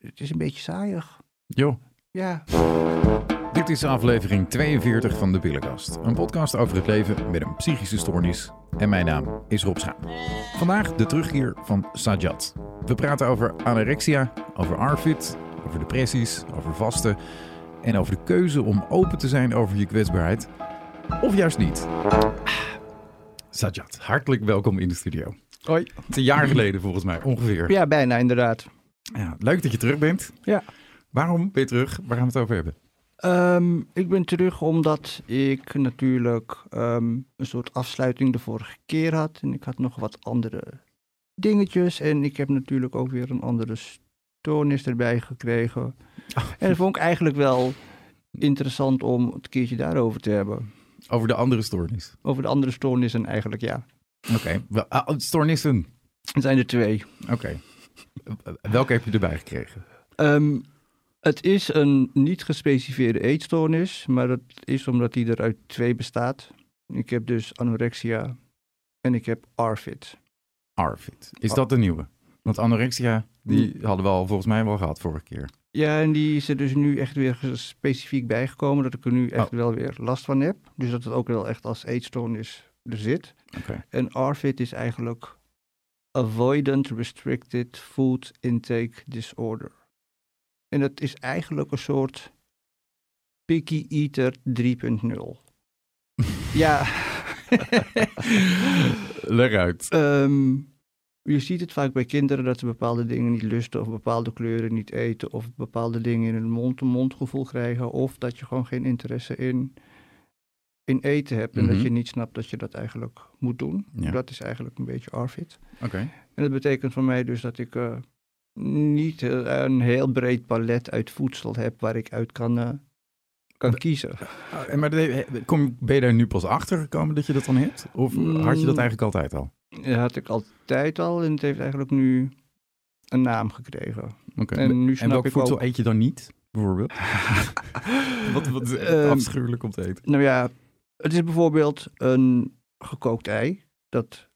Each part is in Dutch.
het is een beetje saaiig. Jo, Ja, dit is aflevering 42 van De Pillenkast. Een podcast over het leven met een psychische stoornis. En mijn naam is Rob Schaam. Vandaag de terugkeer van Sajat. We praten over anorexia, over ARFID, over depressies, over vasten... en over de keuze om open te zijn over je kwetsbaarheid. Of juist niet. Sajat, hartelijk welkom in de studio. Hoi. Het is een jaar geleden volgens mij, ongeveer. ja bijna inderdaad. Ja, leuk dat je terug bent. Ja. Waarom ben je terug? Waar gaan we het over hebben? Ehm, ik ben terug omdat ik natuurlijk ehm, een soort afsluiting de vorige keer had. En ik had nog wat andere dingetjes. En ik heb natuurlijk ook weer een andere stoornis erbij gekregen. En dat vond ik eigenlijk wel interessant om het keertje daarover te hebben. Over de andere stoornis. Over de andere stoornissen eigenlijk, ja. Oké, ah, stoornissen. Er zijn er twee. Oké. Welke heb je erbij gekregen? Ehm, het is een niet gespecificeerde eetstoornis, maar dat is omdat die er uit twee bestaat. Ik heb dus anorexia en ik heb ARFID. ARFID. Is dat de nieuwe? Want anorexia, die hadden we al volgens mij wel gehad vorige keer. Ja, en die is er dus nu echt weer specifiek bijgekomen, dat ik er nu echt Oh. wel weer last van heb. Dus dat het ook wel echt als eetstoornis er zit. Oké. En ARFID is eigenlijk Avoidant Restricted Food Intake Disorder. En dat is eigenlijk een soort picky eater 3.0. ja, Leg uit. ehm, je ziet het vaak bij kinderen dat ze bepaalde dingen niet lusten of bepaalde kleuren niet eten of bepaalde dingen in hun mond een mondgevoel krijgen of dat je gewoon geen interesse in, in eten hebt en dat Mhm. je niet snapt dat je dat eigenlijk moet doen. Ja. Dat is eigenlijk een beetje ARFID. Oké. En dat betekent voor mij dus dat ik eh, niet eh, een heel breed palet uit voedsel heb waar ik uit kan, eh, kan kiezen. En maar de- kom, ben je daar nu pas achter gekomen dat je dat dan hebt? Of had je dat Mm. eigenlijk altijd al? Dat had ik altijd al en het heeft eigenlijk nu een naam gekregen. Oké. En nu En snap welk ik voedsel ook... eet je dan niet, bijvoorbeeld? wat wat is Ehm, afschuwelijk om te eten. Nou ja, het is bijvoorbeeld een gekookt ei. Dat,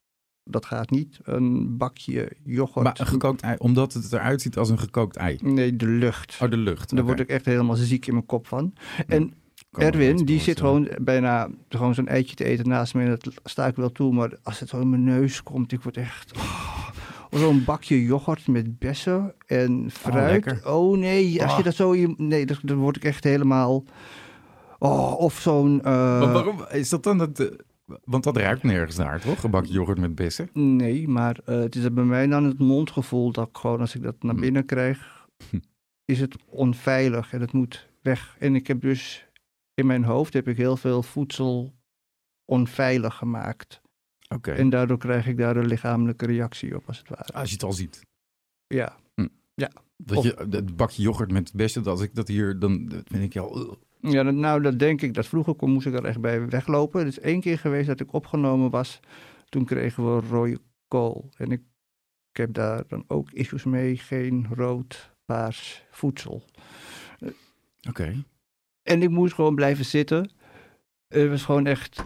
dat gaat niet. Een bakje yoghurt. Maar een gekookt ei, omdat het eruit ziet als een gekookt ei. Nee, de lucht. Oh, de lucht. Daar word ik echt helemaal ziek in mijn kop van. En Erwin, die zit gewoon bijna gewoon zo'n eitje te eten naast me. En dat sta ik wel toe. Maar als het zo in mijn neus komt, ik word echt... oh, zo'n bakje yoghurt met bessen en fruit. lekker. Oh, nee, als Oh. je dat zo... Nee, dan word ik echt helemaal... Oh, of zo'n... eh, waarom is dat dan het... eh, want dat ruikt nergens naar, toch? Gebakje yoghurt met bessen. Nee, maar eh, het is bij mij dan het mondgevoel dat ik gewoon als ik dat naar Hm. binnen krijg, Hm. is het onveilig en het moet weg. En ik heb dus in mijn hoofd heb ik heel veel voedsel onveilig gemaakt. Oké. En daardoor krijg ik daar een lichamelijke reactie op, als het ware. Als je het al ziet. Ja, Dat Of- je dat bakje yoghurt met bessen, dat als ik dat hier, dan dat vind ik al... ja dat- nou dat denk ik. Dat vroeger kon, moest ik er echt bij weglopen. Het is één keer geweest dat ik opgenomen was. Toen kregen we rode kool. En ik, ik heb daar dan ook issues mee. Geen rood, paars voedsel. Oké. En ik moest gewoon blijven zitten. Het was gewoon echt,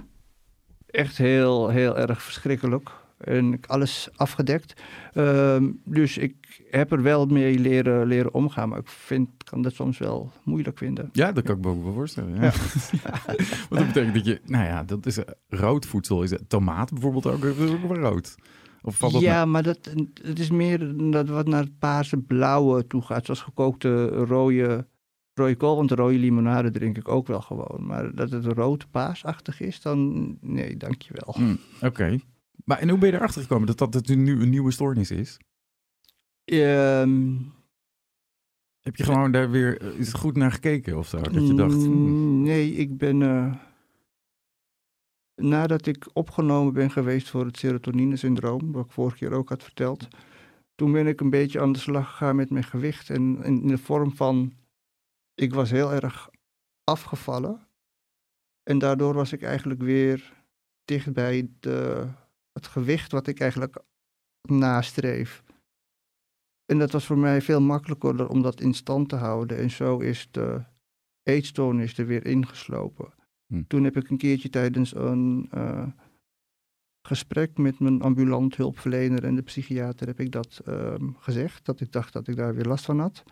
echt heel, heel erg verschrikkelijk. En alles afgedekt. Ehm, dus ik heb er wel mee leren, leren omgaan. Maar ik vind, kan dat soms wel moeilijk vinden. Ja, dat kan ik me ook wel voorstellen. Ja. Want dat betekent dat je, nou ja, dat is eh, rood voedsel. Is het tomaat bijvoorbeeld ook, is ook wel rood? Of valt dat ja, maar dat, het is meer dat wat naar het paarse blauwe toe gaat. Zoals gekookte rode, rode kool. Want de rode limonade drink ik ook wel gewoon. Maar dat het rood paarsachtig is, dan nee, dankjewel. Hm, Oké. Maar en hoe ben je erachter gekomen dat dat nu een nieuwe stoornis is? Ehm, Heb je gewoon daar weer eh, is goed naar gekeken of zo? Dat je dacht, hm, Mm, Nee, ik ben. eh, nadat ik opgenomen ben geweest voor het serotonine-syndroom, wat ik vorige keer ook had verteld, toen ben ik een beetje aan de slag gegaan met mijn gewicht. En in de vorm van. Ik was heel erg afgevallen. En daardoor was ik eigenlijk weer dicht bij de, het gewicht wat ik eigenlijk nastreef. En dat was voor mij veel makkelijker om dat in stand te houden. En zo is de eetstoornis er weer ingeslopen. Hm. Toen heb ik een keertje tijdens een, eh, gesprek met mijn ambulant hulpverlener en de psychiater heb ik dat ehm, gezegd. Dat ik dacht dat ik daar weer last van had.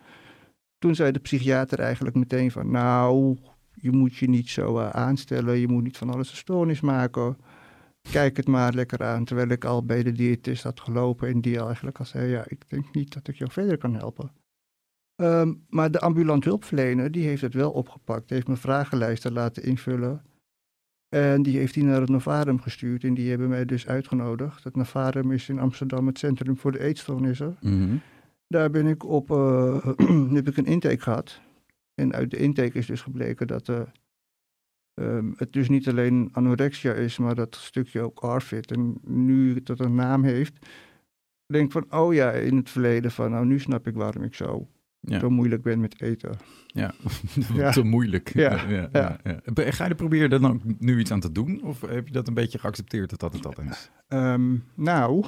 Toen zei de psychiater eigenlijk meteen van, nou, je moet je niet zo eh, aanstellen. Je moet niet van alles een stoornis maken. Kijk het maar lekker aan. Terwijl ik al bij de diëtist had gelopen en die eigenlijk al zei, ja, ik denk niet dat ik jou verder kan helpen. Ehm, maar de ambulant hulpverlener, die heeft het wel opgepakt. heeft mijn vragenlijsten laten invullen. En die heeft hij naar het Novarum gestuurd. En die hebben mij dus uitgenodigd. Het Novarum is in Amsterdam het centrum voor de eetstoornissen. Mhm. Daar ben ik op, eh, heb ik een intake gehad. En uit de intake is dus gebleken dat eh, ehm, het dus niet alleen anorexia is, maar dat stukje ook ARFID. En nu dat een naam heeft, denk van, oh ja, in het verleden van, nou nu snap ik waarom ik zo, Ja. moeilijk ben met eten. Ja, Ja. te moeilijk. Ja, ja. Ga je er proberen er dan nu iets aan te doen? Of heb je dat een beetje geaccepteerd dat dat het dat is? Ehm, nou,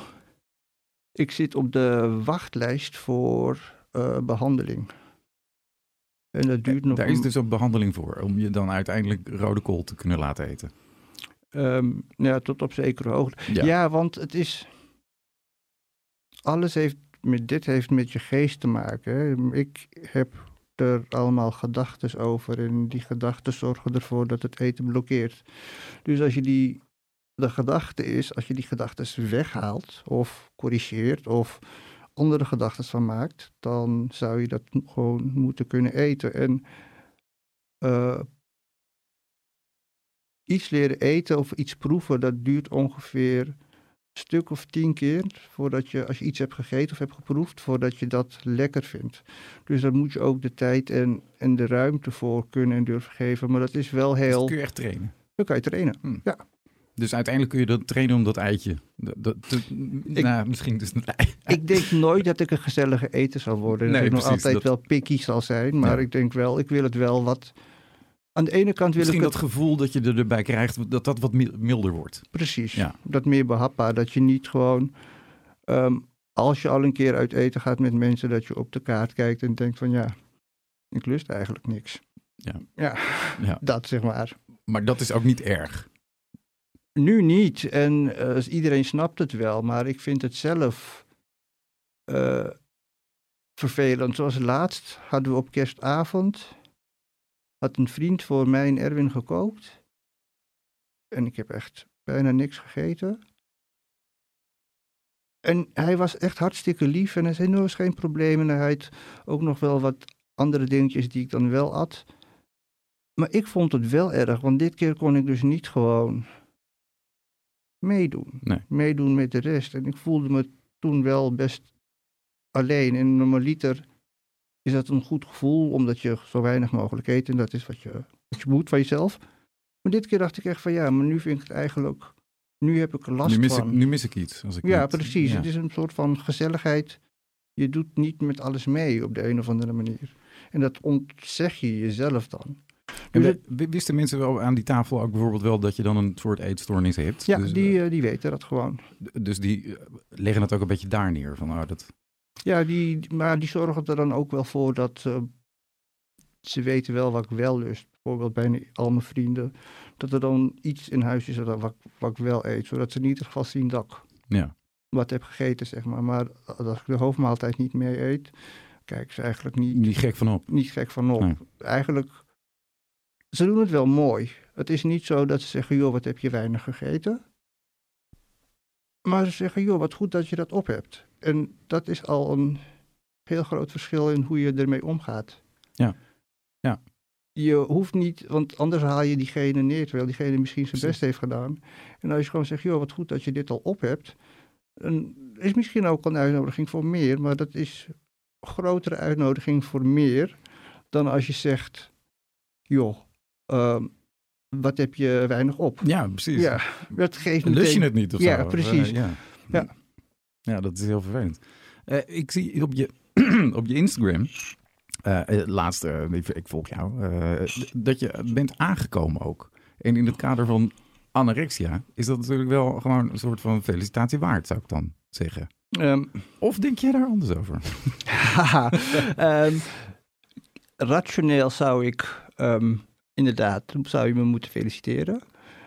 ik zit op de wachtlijst voor eh, behandeling. En dat duurt nog Daar is dus een behandeling voor, om je dan uiteindelijk rode kool te kunnen laten eten. Ehm, ja, tot op zekere hoogte. Ja. Ja. want het is. Alles heeft met dit heeft met je geest te maken. Hè. Ik heb er allemaal gedachten over en die gedachten zorgen ervoor dat het eten blokkeert. Dus als je die. De gedachte is, als je die gedachten weghaalt of corrigeert of andere gedachten van maakt, dan zou je dat gewoon moeten kunnen eten. En eh, iets leren eten of iets proeven, dat duurt ongeveer een stuk of tien keer voordat je, als je iets hebt gegeten of hebt geproefd, voordat je dat lekker vindt. Dus daar moet je ook de tijd en, en de ruimte voor kunnen en durven geven. Maar dat is wel Dus heel. dat kun je echt trainen. Dan kan je trainen. Dus uiteindelijk kun je dat trainen om dat eitje. Dat, dat, te- nou, misschien dus een ei. Ik denk nooit dat ik een gezellige eter zal worden. Nee, dat ik nog altijd dat- wel picky zal zijn. Maar Ja. ik denk wel, ik wil het wel wat. Aan de ene kant wil Misschien ik dat het gevoel dat je er erbij krijgt, dat dat wat mil- milder wordt. Precies. Ja. Dat meer behapbaar. Dat je niet gewoon. ehm, als je al een keer uit eten gaat met mensen, dat je op de kaart kijkt en denkt van ja, ik lust eigenlijk niks. Ja. Ja, Ja. dat zeg maar. Maar dat is ook niet erg. Nu niet. En eh, iedereen snapt het wel, maar ik vind het zelf eh, vervelend. Zoals laatst hadden we op kerstavond, had een vriend voor mij en Erwin gekookt. En ik heb echt bijna niks gegeten. En hij was echt hartstikke lief en hij zei, nou is geen probleem. En hij had ook nog wel wat andere dingetjes die ik dan wel at. Maar ik vond het wel erg, want dit keer kon ik dus niet gewoon meedoen. Nee. Meedoen met de rest. En ik voelde me toen wel best alleen. En normaliter is dat een goed gevoel, omdat je zo weinig mogelijk eet. En dat is wat je, wat je moet van jezelf. Maar dit keer dacht ik echt van ja, maar nu vind ik het eigenlijk... Nu heb ik last Nu mis, ik, van. nu mis ik iets. Als ik Ja, niet- precies. ja. Het is een soort van gezelligheid. Je doet niet met alles mee op de een of andere manier. En dat ontzeg je jezelf dan. En Dus wisten mensen wel aan die tafel ook bijvoorbeeld wel dat je dan een soort eetstoornis hebt? Ja, dus, die, eh, die weten dat gewoon. eh, dus die eh, leggen het ook een beetje daar neer. Van, oh, dat, Ja, die, maar die zorgen er dan ook wel voor dat eh, ze weten wel wat ik wel lust. Bijvoorbeeld bij al mijn vrienden. Dat er dan iets in huis is dat, wat, wat ik wel eet. Zodat ze in ieder geval zien dat ik ja. wat heb gegeten, zeg maar. Maar als ik de hoofdmaaltijd niet mee eet, kijk ze eigenlijk niet, niet gek van op. niet gek van op. Nee. Eigenlijk, ze doen het wel mooi. Het is niet zo dat ze zeggen, joh, wat heb je weinig gegeten? Maar ze zeggen, joh, wat goed dat je dat op hebt. En dat is al een heel groot verschil in hoe je ermee omgaat. Ja. Ja. Je hoeft niet, want anders haal je diegene neer, terwijl diegene misschien zijn best heeft gedaan. En als je gewoon zegt, joh, wat goed dat je dit al op hebt. Dan is misschien ook een uitnodiging voor meer, maar dat is een grotere uitnodiging voor meer dan als je zegt, joh, ehm, wat heb je weinig op? Ja, precies. Ja, dat geeft Lust je het niet of Ja, zo? Of, precies. eh, ja. Ja. ja, dat is heel vervelend. Eh, ik zie op je, op je Instagram, eh eh, laatst, eh, ik, volg jou, dat je bent aangekomen ook. En in het kader van anorexia is dat natuurlijk wel gewoon een soort van felicitatie waard, zou ik dan zeggen. Ehm, Of denk jij daar anders over? ehm, rationeel zou ik inderdaad, zou je me moeten feliciteren.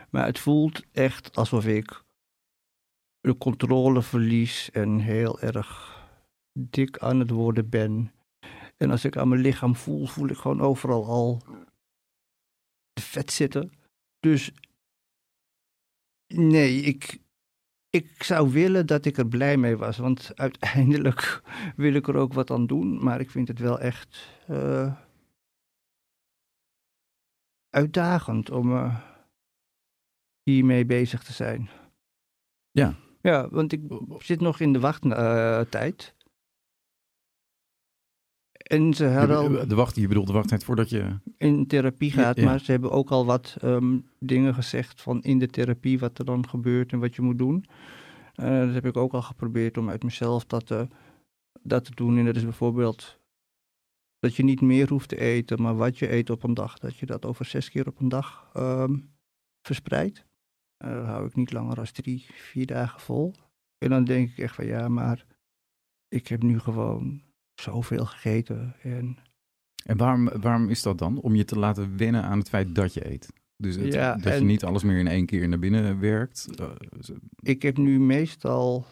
Maar het voelt echt alsof ik de controle verlies en heel erg dik aan het worden ben. En als ik aan mijn lichaam voel, voel ik gewoon overal al vet zitten. Dus nee, ik, ik zou willen dat ik er blij mee was. Want uiteindelijk wil ik er ook wat aan doen. Maar ik vind het wel echt uh, uitdagend om uh, hiermee bezig te zijn. Ja. Ja, want ik zit nog in de wachttijd. En ze hadden al... De wacht, je bedoelt de wachttijd voordat je... In therapie gaat, maar ze hebben ook al wat um, dingen gezegd van in de therapie wat er dan gebeurt en wat je moet doen. Uh, dat heb ik ook al geprobeerd om uit mezelf dat, uh, dat te doen. En dat is bijvoorbeeld dat je niet meer hoeft te eten, maar wat je eet op een dag, dat je dat over zes keer op een dag um, verspreidt. Uh, hou ik niet langer dan drie, vier dagen vol. En dan denk ik echt van ja, maar ik heb nu gewoon zoveel gegeten. En, en waarom, waarom is dat dan? Om je te laten wennen aan het feit dat je eet? Dus het, ja, dat je niet alles meer in één keer naar binnen werkt? Uh, ik heb nu meestal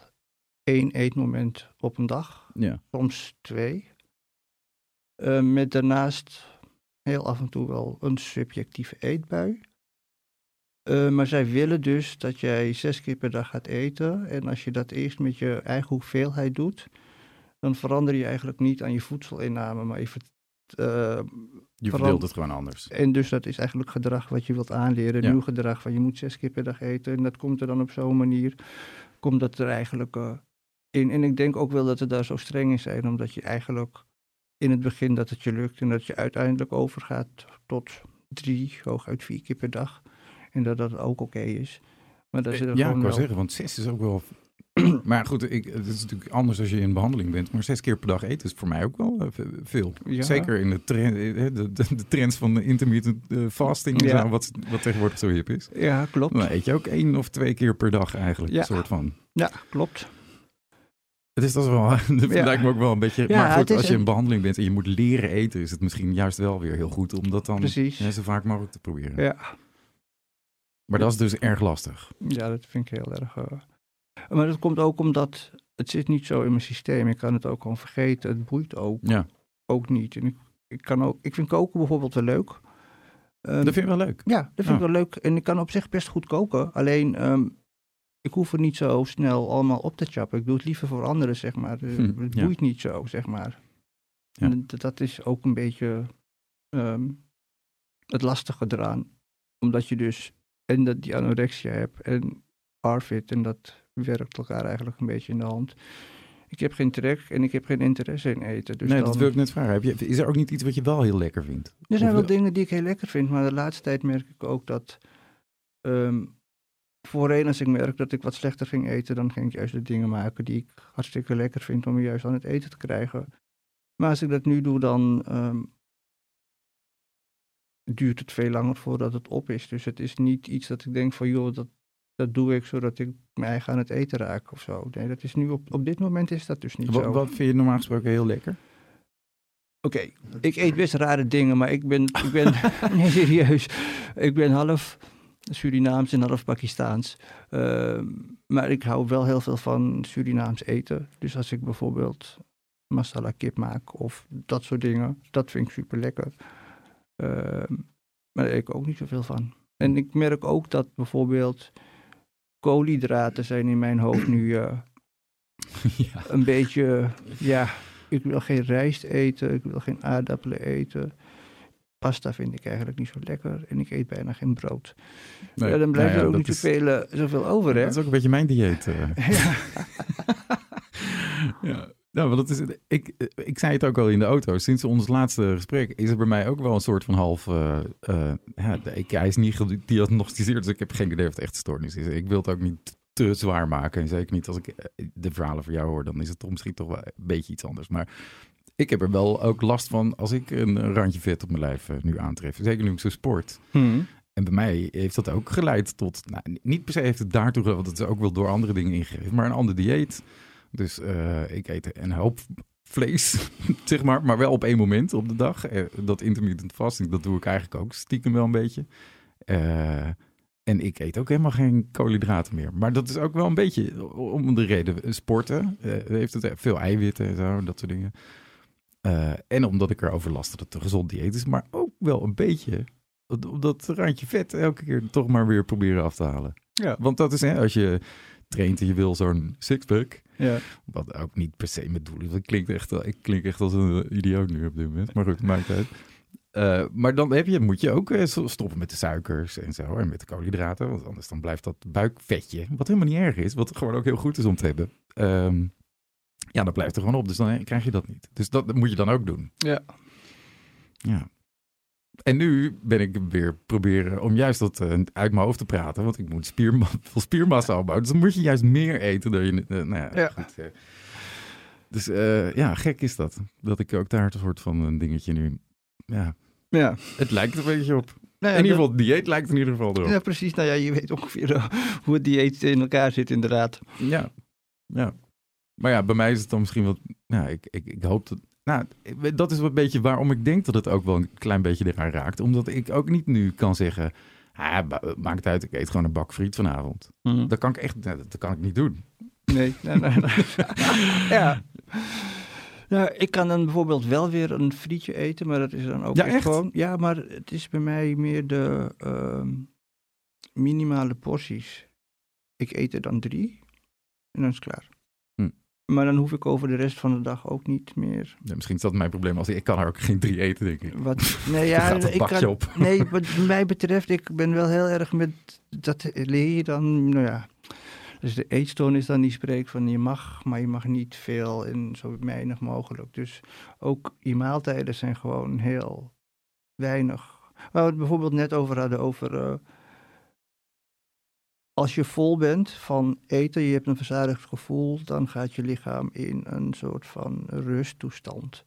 één eetmoment op een dag. Ja. Soms twee. Uh, met daarnaast heel af en toe wel een subjectieve eetbui. Uh, maar zij willen dus dat jij zes keer per dag gaat eten. En als je dat eerst met je eigen hoeveelheid doet, dan verander je eigenlijk niet aan je voedselinname, maar je, uh, je verdeelt het gewoon anders. En dus dat is eigenlijk gedrag wat je wilt aanleren, ja. nieuw gedrag van je moet zes keer per dag eten. En dat komt er dan op zo'n manier, komt dat er eigenlijk uh, in. En ik denk ook wel dat ze daar zo streng in zijn, omdat je eigenlijk in het begin dat het je lukt en dat je uiteindelijk overgaat tot drie, hooguit vier keer per dag. En dat dat ook oké okay is. Maar dat is ja, ik wel... zeggen, want zes is ook wel maar goed, ik, het is natuurlijk anders als je in behandeling bent. Maar zes keer per dag eten is voor mij ook wel uh, veel. Ja. Zeker in de, trend, de, de, de, trends van de intermittent fasting, ja. zo, wat, wat tegenwoordig zo hip is. Ja, klopt. Dan eet je ook één of twee keer per dag eigenlijk, een soort van. Ja, klopt. Het is dat wel, dat ja. lijkt me ook wel een beetje. Ja, maar goed, als je in behandeling bent en je moet leren eten, is het misschien juist wel weer heel goed om dat dan ja, zo vaak mogelijk te proberen. Ja. Maar dat is dus erg lastig. Ja, dat vind ik heel erg. Uh, maar dat komt ook omdat het zit niet zo in mijn systeem. Ik kan het ook gewoon vergeten. Het boeit ook, ja. ook niet. En ik, ik, kan ook, ik vind koken bijvoorbeeld wel leuk. Um, dat vind je wel leuk? Ja, dat vind ik wel leuk. En ik kan op zich best goed koken. Alleen, um, ik hoef het niet zo snel allemaal op te chappen. Ik doe het liever voor anderen, zeg maar. Hm, het boeit ja. niet zo, zeg maar. Ja. En dat, is ook een beetje um, het lastige eraan. Omdat je dus en dat die anorexia hebt en Arvid en dat werkt elkaar eigenlijk een beetje in de hand. Ik heb geen trek en ik heb geen interesse in eten. Dus nee, dan... dat wil ik net vragen. Heb je, is er ook niet iets wat je wel heel lekker vindt? Er zijn of wel dingen die ik heel lekker vind, maar de laatste tijd merk ik ook dat... Um, voorheen als ik merk dat ik wat slechter ging eten, dan ging ik juist de dingen maken die ik hartstikke lekker vind om juist aan het eten te krijgen. Maar als ik dat nu doe, dan um, duurt het veel langer voordat het op is. Dus het is niet iets dat ik denk van, joh, dat, dat doe ik zodat ik mijn eigen aan het eten raak of zo. Nee, dat is nu op, op dit moment is dat dus niet wat, zo. Wat vind je normaal gesproken heel lekker? Oké, okay. ik eet best rare dingen, maar ik ben, ik ben nee serieus, ik ben half Surinaams en half Pakistaans. Uh, maar ik hou wel heel veel van Surinaams eten. Dus als ik bijvoorbeeld masala kip maak of dat soort dingen, dat vind ik super lekker. Uh, maar daar eet ik ook niet zoveel van. En ik merk ook dat bijvoorbeeld koolhydraten zijn in mijn hoofd nu uh, ja. een beetje, ja, ik wil geen rijst eten, ik wil geen aardappelen eten. Pasta vind ik eigenlijk niet zo lekker en ik eet bijna geen brood. Nee, ja, dan blijft nou ja, er ook niet is, zoveel, uh, zoveel over, hè? Dat is ook een beetje mijn dieet. Uh. ja. ja. Nou, want dat is, ik, ik zei het ook al in de auto. Sinds ons laatste gesprek is er bij mij ook wel een soort van half. Uh, uh, ja, ik, hij is niet gediagnosticeerd, dus ik heb geen idee of het echt stoornis is. Ik wil het ook niet te zwaar maken. En zeker niet als ik eh, de verhalen van jou hoor, dan is het misschien toch wel een beetje iets anders. Maar ik heb er wel ook last van als ik een randje vet op mijn lijf uh, nu aantref. Zeker nu ik zo sport. Hmm. En bij mij heeft dat ook geleid tot, nou, niet per se heeft het daartoe, want het is ook wel door andere dingen ingegeven, maar een ander dieet. Dus uh, ik eet een hoop vlees, zeg maar, maar wel op één moment op de dag. Uh, dat intermittent fasting, dat doe ik eigenlijk ook stiekem wel een beetje. Uh, En ik eet ook helemaal geen koolhydraten meer. Maar dat is ook wel een beetje om de reden sporten. Heeft het veel eiwitten en zo, dat soort dingen. Uh, en omdat ik erover last dat het een gezond dieet is. Maar ook wel een beetje dat randje vet elke keer toch maar weer proberen af te halen. Ja. Want dat is, hè, als je traint en je wil zo'n sixpack. Ja. Wat ook niet per se mijn doel is. Ik klink echt, ik klink echt als een idioot nu op dit moment. Maar goed, maakt uit. Uh, maar dan heb je, moet je ook stoppen met de suikers en zo. En met de koolhydraten. Want anders dan blijft dat buikvetje. Wat helemaal niet erg is. Wat gewoon ook heel goed is om te hebben. Um, ja, dat blijft er gewoon op. Dus dan krijg je dat niet. Dus dat moet je dan ook doen. Ja. Ja. En nu ben ik weer proberen om juist dat uh, uit mijn hoofd te praten. Want ik moet spierma veel spiermassa opbouwen. Dus dan moet je juist meer eten dan je... Uh, nou ja, ja. Goed, uh. Dus ja, gek is dat. Dat ik ook daar een soort van een dingetje nu... Ja, ja. het lijkt een beetje op. Nou ja, in ieder geval, het dieet lijkt in ieder geval erop. Ja, precies. Nou ja, je weet ongeveer eh, hoe het dieet in elkaar zit inderdaad. Ja. ja. Maar ja, bij mij is het dan misschien wat... Nou, ik, ik, ik hoop dat... Nou, dat is een beetje waarom ik denk dat het ook wel een klein beetje eraan raakt. Omdat ik ook niet nu kan zeggen... Ah, maakt het uit, ik eet gewoon een bak friet vanavond. Dat kan ik echt nou, dat kan ik niet doen. Nee, nee, nee. nee. ja. Nou, ik kan dan bijvoorbeeld wel weer een frietje eten, maar dat is dan ook Ja, echt echt? gewoon... Ja, maar het is bij mij meer de ehm, minimale porties. Ik eet er dan drie en dan is het klaar. Maar dan hoef ik over de rest van de dag ook niet meer... Misschien is dat mijn probleem. Als ik kan er ook geen drie eten, denk ik. Wat, nee, Ja, gaat ik kan, op. Nee, wat mij betreft, ik ben wel heel erg met... Dat leer je dan, nou ja... Dus de eetstoornis dan die spreekt van je mag, maar je mag niet veel en zo weinig mogelijk. Dus ook je maaltijden zijn gewoon heel weinig. Waar we het bijvoorbeeld net over hadden, over... eh, als je vol bent van eten, je hebt een verzadigd gevoel, dan gaat je lichaam in een soort van rusttoestand.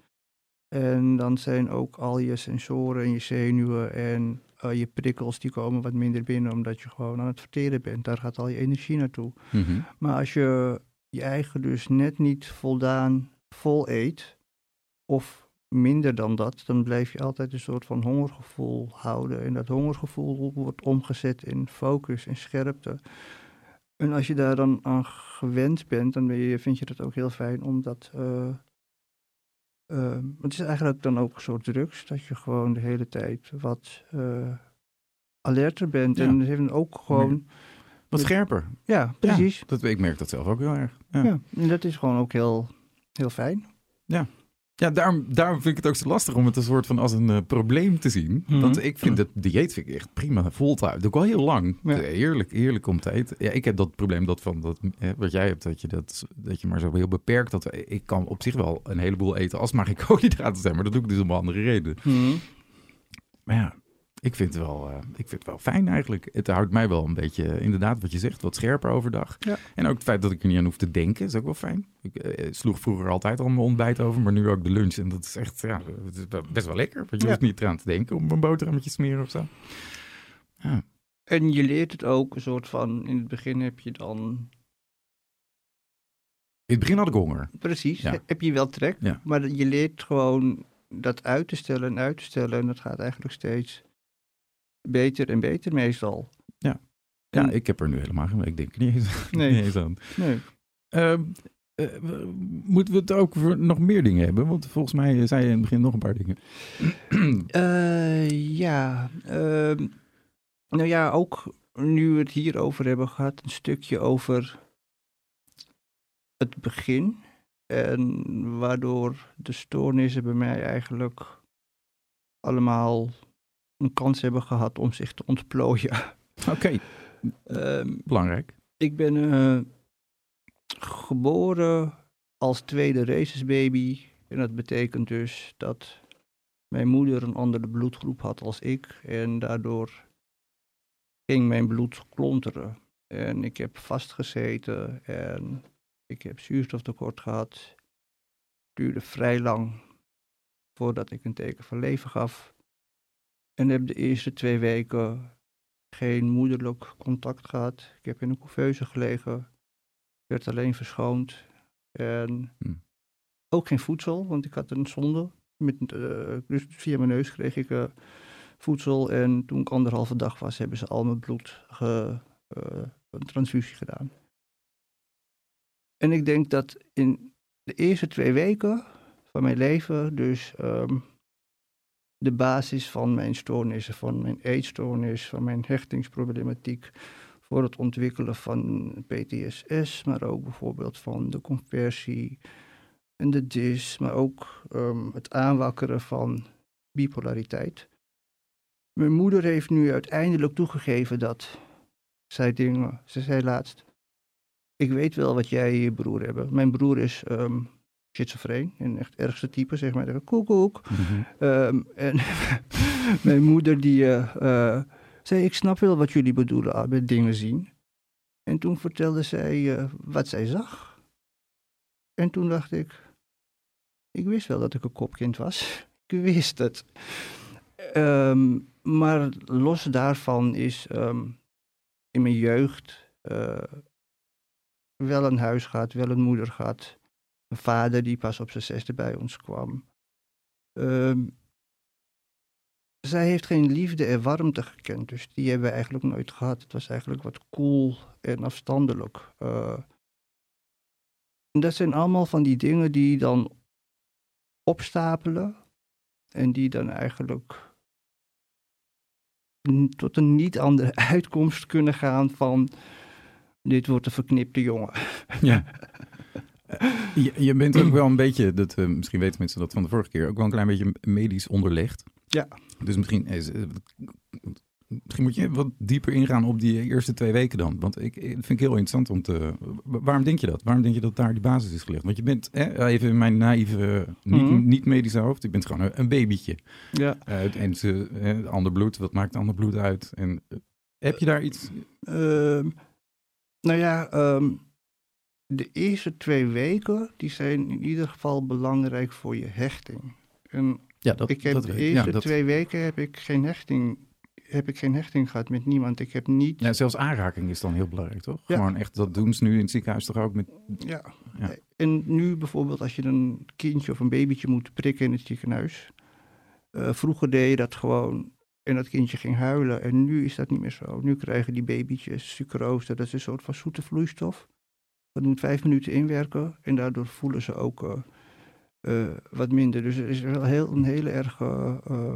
En dan zijn ook al je sensoren en je zenuwen en eh, je prikkels, die komen wat minder binnen, omdat je gewoon aan het verteren bent. Daar gaat al je energie naartoe. Mhm. Maar als je je eigen dus net niet voldaan vol eet, of minder dan dat, dan blijf je altijd een soort van hongergevoel houden. En dat hongergevoel wordt omgezet in focus en scherpte. En als je daar dan aan gewend bent, dan ben je, vind je dat ook heel fijn om dat. eh, eh, het is eigenlijk dan ook een soort drugs, dat je gewoon de hele tijd wat eh, alerter bent. Ja. En het heeft ook gewoon. Wat scherper. Ja, precies. Dat, ik merk dat zelf ook heel erg. Ja. Ja, en dat is gewoon ook heel, heel fijn. Ja, daarom, daarom vind ik het ook zo lastig om het een soort van als een eh, probleem te zien. Mhm. Want ik vind het dieet vind ik echt prima vol te houden. Doe ik al heel lang. Ja. Heerlijk, heerlijk om te eten. Ja, ik heb dat probleem dat van dat, hè, wat jij hebt, dat je, dat, dat je maar zo heel beperkt. Dat, ik kan op zich wel een heleboel eten als maar geen koolhydraten zijn. Maar dat doe ik dus om andere reden. Maar ja, ik vind het wel, eh, ik vind het wel fijn eigenlijk. Het houdt mij wel een beetje, inderdaad wat je zegt, wat scherper overdag. Ja. En ook het feit dat ik er niet aan hoef te denken, is ook wel fijn. Ik eh, sloeg vroeger altijd al mijn ontbijt over, maar nu ook de lunch. En dat is echt, ja, het is wel- best wel lekker. Want je Ja. hoeft niet eraan te denken om een boterhammetje te smeren of zo. Ja. En je leert het ook een soort van, in het begin heb je dan, In het begin had ik honger. precies, Ja. heb je wel trek, Ja. maar je leert gewoon dat uit te stellen en uit te stellen. En dat gaat eigenlijk steeds beter en beter meestal. Ja, En- ik heb er nu helemaal geen, ik denk niet eens, Nee. niet eens aan. Nee. Ehm, eh, moeten we het ook voor nog meer dingen hebben? Want volgens mij eh, zei je in het begin nog een paar dingen. Eh, ja, ehm, nou ja, ook nu we het hierover hebben gehad, een stukje over het begin. En waardoor de stoornissen bij mij eigenlijk allemaal een kans hebben gehad om zich te ontplooien. Oké, Ehm, belangrijk. ik ben eh, geboren als tweede racesbaby. En dat betekent dus dat mijn moeder een andere bloedgroep had als ik. En daardoor ging mijn bloed klonteren. En ik heb vastgezeten en ik heb zuurstoftekort gehad. Het duurde vrij lang voordat ik een teken van leven gaf. En heb de eerste twee weken geen moederlijk contact gehad. Ik heb in een couveuse gelegen. werd alleen verschoond. En Hm. ook geen voedsel, want ik had een zonde. Met, eh, dus via mijn neus kreeg ik eh, voedsel. En toen ik anderhalve dag was, hebben ze al mijn bloed ge, uh, een transfusie gedaan. En ik denk dat in de eerste twee weken van mijn leven, dus um, de basis van mijn stoornissen, van mijn eetstoornis, van mijn hechtingsproblematiek, voor het ontwikkelen van PTSS, maar ook bijvoorbeeld van de conversie en de DIS, maar ook um, het aanwakkeren van bipolariteit. Mijn moeder heeft nu uiteindelijk toegegeven dat zij dingen, ze zei laatst, ik weet wel wat jij en je broer hebben. Mijn broer is um, schizofreen, een echt ergste type, zeg maar. Koekoek. Mm -hmm. um, en mijn moeder die uh, uh, zei, ik snap wel wat jullie bedoelen met dingen zien. En toen vertelde zij uh, wat zij zag. En toen dacht ik, ik wist wel dat ik een kopkind was. Ik wist het. Um, maar los daarvan is um, in mijn jeugd uh, wel een huis gehad, wel een moeder gehad. Een vader die pas op zijn zesde bij ons kwam. Um, zij heeft geen liefde en warmte gekend, dus die hebben we eigenlijk nooit gehad. Het was eigenlijk wat koel cool en afstandelijk. Uh, dat zijn allemaal van die dingen die dan opstapelen en die dan eigenlijk tot een niet andere uitkomst kunnen gaan van dit wordt een verknipte jongen. Ja. Je, je bent ook wel een beetje, dat, uh, misschien weten mensen dat van de vorige keer, ook wel een klein beetje medisch onderlegd. Ja. Dus misschien, is, misschien moet je wat dieper ingaan op die eerste twee weken dan. Want ik, ik vind ik heel interessant om te. Waarom denk je dat? Waarom denk je dat daar die basis is gelegd? Want je bent, hè, even in mijn naïeve, niet, mm -hmm. niet medische hoofd, je bent gewoon een, babytje. Ja. En ze, ander bloed, wat maakt ander bloed uit? En heb je daar iets? Uh, nou ja, um, de eerste twee weken, die zijn in ieder geval belangrijk voor je hechting. En ja, dat, ik heb dat, de eerste ja, dat... twee weken heb ik geen hechting heb ik geen hechting gehad met niemand. Ik heb niet... Ja, zelfs aanraking is dan heel belangrijk, toch? Ja. Gewoon echt, dat doen ze nu in het ziekenhuis toch ook met... Ja. ja. En nu bijvoorbeeld als je een kindje of een babytje moet prikken in het ziekenhuis. Uh, vroeger deed je dat gewoon en dat kindje ging huilen. En nu is dat niet meer zo. Nu krijgen die babytjes sucrose, dat is een soort van zoete vloeistof. Dat moet vijf minuten inwerken en daardoor voelen ze ook uh, uh, wat minder. Dus er is wel heel, een hele erg uh,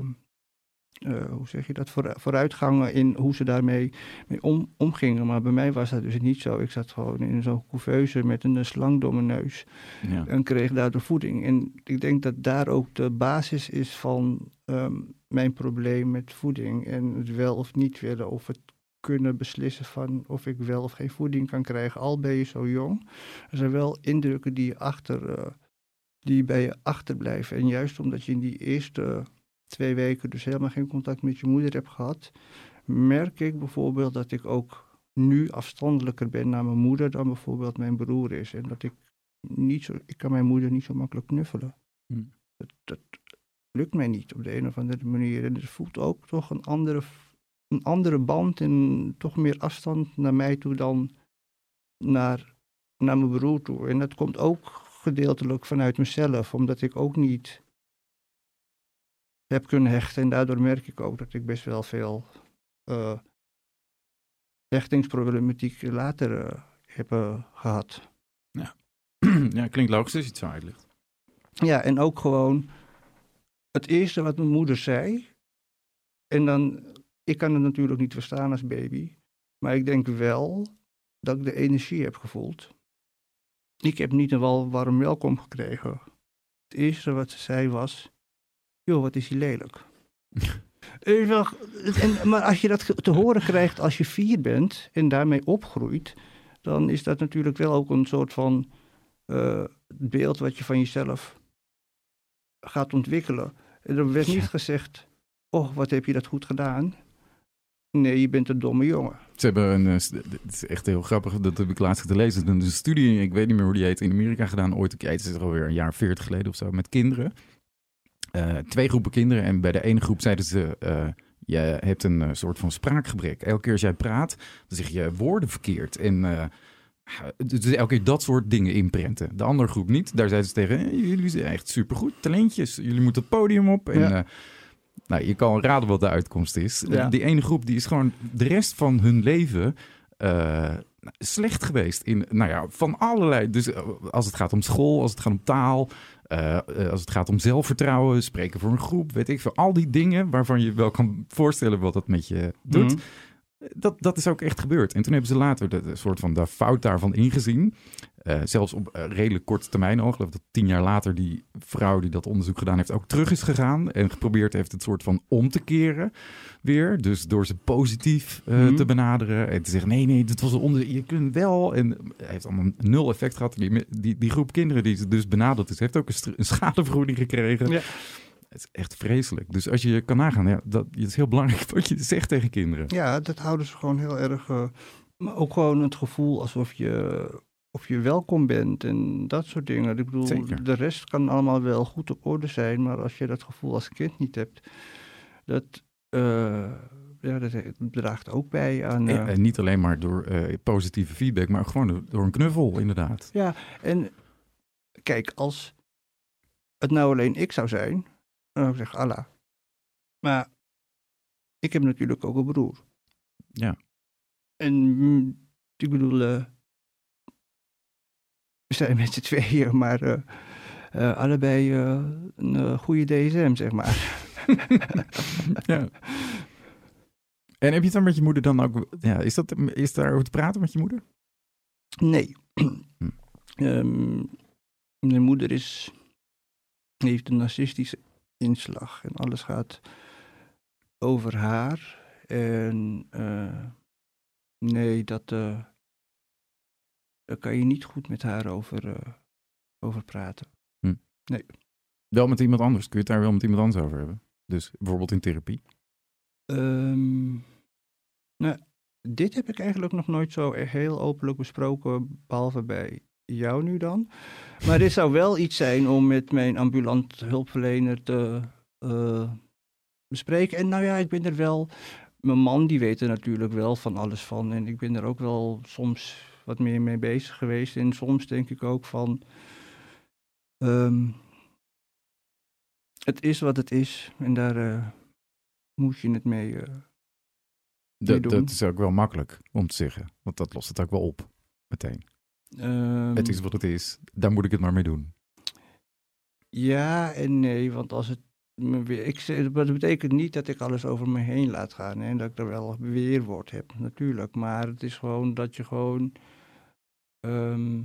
hoe zeg je dat, voor, vooruitgangen in hoe ze daarmee mee om, omgingen. Maar bij mij was dat dus niet zo. Ik zat gewoon in zo'n couveuse met een slang door mijn neus ja. en kreeg daardoor voeding. En ik denk dat daar ook de basis is van um, mijn probleem met voeding. En het wel of niet willen, of het kunnen beslissen van of ik wel of geen voeding kan krijgen, al ben je zo jong. Er zijn wel indrukken die, je achter, uh, die bij je achterblijven. En juist omdat je in die eerste twee weken dus helemaal geen contact met je moeder heb gehad, merk ik bijvoorbeeld dat ik ook nu afstandelijker ben naar mijn moeder dan bijvoorbeeld mijn broer is. En dat ik niet zo, ik kan mijn moeder niet zo makkelijk knuffelen. Hm. Dat, dat lukt mij niet op de een of andere manier. En het voelt ook toch een andere, een andere band en toch meer afstand naar mij toe dan naar, naar mijn broer toe. En dat komt ook gedeeltelijk vanuit mezelf, omdat ik ook niet heb kunnen hechten. En daardoor merk ik ook dat ik best wel veel uh, hechtingsproblematiek later uh, heb uh, gehad. Ja. ja, klinkt logisch als je het zo uitlegt. Ja, en ook gewoon het eerste wat mijn moeder zei. En dan, ik kan het natuurlijk niet verstaan als baby. Maar ik denk wel dat ik de energie heb gevoeld. Ik heb niet een wel warm welkom gekregen. Het eerste wat ze zei was, joh, wat is hij lelijk. en, maar als je dat te horen krijgt als je vier bent en daarmee opgroeit, dan is dat natuurlijk wel ook een soort van uh, beeld wat je van jezelf gaat ontwikkelen. En er werd niet gezegd, oh, wat heb je dat goed gedaan. Nee, je bent een domme jongen. Ze hebben een, het is echt heel grappig, dat heb ik laatst gelezen. Een studie, ik weet niet meer hoe die heet, in Amerika gedaan. Ooit, ja, het is alweer een jaar veertig geleden of zo, met kinderen. Uh, twee groepen kinderen. En bij de ene groep zeiden ze: uh, Je hebt een uh, soort van spraakgebrek. Elke keer als jij praat, dan zeg je woorden verkeerd. En dus elke keer dat soort dingen inprenten. De andere groep niet. Daar zeiden ze tegen: Jullie zijn echt supergoed, talentjes. Jullie moeten het podium op. En, ja. Nou, je kan raden wat de uitkomst is. Ja. Die ene groep die is gewoon de rest van hun leven eh, slecht geweest. In, nou ja, van allerlei. Dus eh, als het gaat om school, als het gaat om taal, eh, eh, als het gaat om zelfvertrouwen, spreken voor een groep, weet ik veel. Al die dingen waarvan je wel kan voorstellen wat dat met je doet. Mhm. Dat, dat is ook echt gebeurd. En toen hebben ze later de, de soort van de fout daarvan ingezien. Eh, zelfs op eh, redelijk korte termijn al. Ik geloof dat tien jaar later die vrouw die dat onderzoek gedaan heeft ook terug is gegaan. En geprobeerd heeft het soort van om te keren weer. Dus door ze positief eh, Mhm. te benaderen. En te zeggen nee, nee, dit was een onder... Je kunt wel. En heeft allemaal nul effect gehad. Die, die, die groep kinderen die ze dus benaderd is, heeft ook een, een schadevergoeding gekregen. Ja. Het is echt vreselijk. Dus als je kan nagaan, ja, dat, het is heel belangrijk wat je zegt tegen kinderen. Ja, dat houden ze gewoon heel erg. eh, maar ook gewoon het gevoel alsof je, of je welkom bent en dat soort dingen. Ik bedoel, Zeker. de rest kan allemaal wel goed op orde zijn, maar als je dat gevoel als kind niet hebt, dat, eh, ja, dat draagt ook bij aan. En, eh, en niet alleen maar door eh, positieve feedback, maar gewoon door een knuffel, inderdaad. Ja, en kijk, als het nou alleen ik zou zijn, dan zou ik zeggen Allah. Maar ik heb natuurlijk ook een broer. Ja. En mm, ik bedoel, eh, we zijn met z'n tweeën, maar eh, eh, allebei eh, een goede DSM, zeg maar. ja. En heb je het dan met je moeder dan ook... Ja, is, dat, is daar over te praten met je moeder? Nee. Hm. Ehm, mijn moeder is, heeft een narcistische inslag en alles gaat over haar. En nee, dat, daar kan je niet goed met haar over, eh, over praten. Wel met iemand anders. Kun je het daar wel met iemand anders over hebben? Dus bijvoorbeeld in therapie. Ehm, nou, dit heb ik eigenlijk nog nooit zo e- heel openlijk besproken, behalve bij jou nu dan. Maar dit zou wel iets zijn om met mijn ambulant hulpverlener te eh, bespreken. En nou ja, ik ben er wel. Mijn man die weet er natuurlijk wel van alles van. En ik ben er ook wel soms wat meer mee bezig geweest. En soms denk ik ook van. ehm, het is wat het is. En daar eh, moet je het mee. eh, Dat, doen. dat is ook wel makkelijk om te zeggen. Want dat lost het ook wel op. Meteen. ehm, Het is wat het is. Daar moet ik het maar mee doen. Ja en nee, want als het. me weer- Ik, dat betekent niet dat ik alles over me heen laat gaan en dat ik er wel weerwoord heb, natuurlijk. Maar het is gewoon dat je gewoon. Ehm,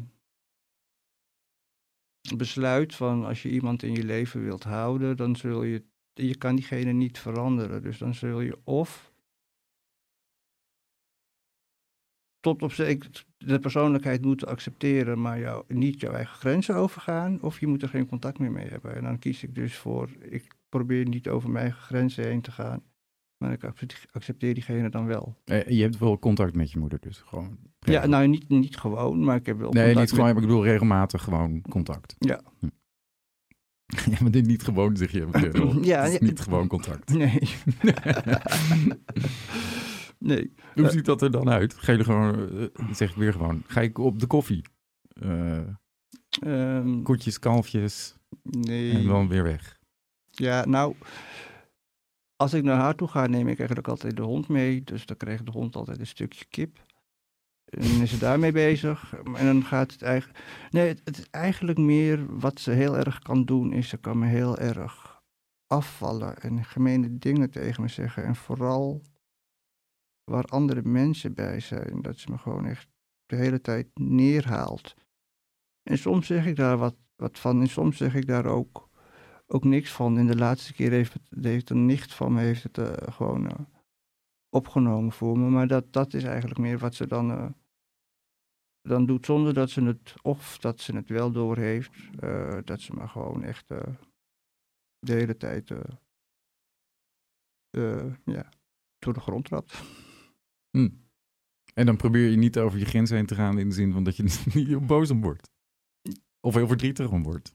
besluit van als je iemand in je leven wilt houden, dan zul je. Je kan diegene niet veranderen. Dus dan zul je of. Tot op zekere de persoonlijkheid moeten accepteren, maar jou, niet jouw eigen grenzen overgaan. Of je moet er geen contact meer mee hebben. En dan kies ik dus voor, ik probeer niet over mijn eigen grenzen heen te gaan. Maar ik accept- accepteer diegene dan wel. Eh, je hebt wel contact met je moeder dus. Gewoon. Ja, nou niet, niet gewoon, maar ik heb wel Nee, contact niet gewoon, met- maar ik bedoel regelmatig gewoon contact. Ja. Hm. Ja, maar dit niet gewoon, zeg je. Ja, Het is ja. niet gewoon contact. Nee. nee. Hoe ziet dat er dan uit? Ga je er gewoon, eh, zeg ik weer gewoon, ga ik op de koffie? Eh Ehm, koetjes, kalfjes nee. en dan weer weg. Ja, nou, als ik naar haar toe ga, neem ik eigenlijk altijd de hond mee. Dus dan krijgt de hond altijd een stukje kip. En is ze daarmee bezig. En dan gaat het eigenlijk... Nee, het, het is eigenlijk meer wat ze heel erg kan doen, is ze kan me heel erg afvallen en gemene dingen tegen me zeggen. En vooral waar andere mensen bij zijn, dat ze me gewoon echt de hele tijd neerhaalt. En soms zeg ik daar wat, wat van en soms zeg ik daar ook ook niks van. En de laatste keer heeft, het, heeft een nicht van me heeft het eh, gewoon eh, opgenomen voor me. Maar dat, dat is eigenlijk meer wat ze dan, eh, dan doet zonder dat ze het, of dat ze het wel doorheeft. dat ze me gewoon echt de hele tijd ja, door de grond trapt. Hm. En dan probeer je niet over je grens heen te gaan in de zin van dat je niet boos om wordt. Of heel verdrietig om wordt.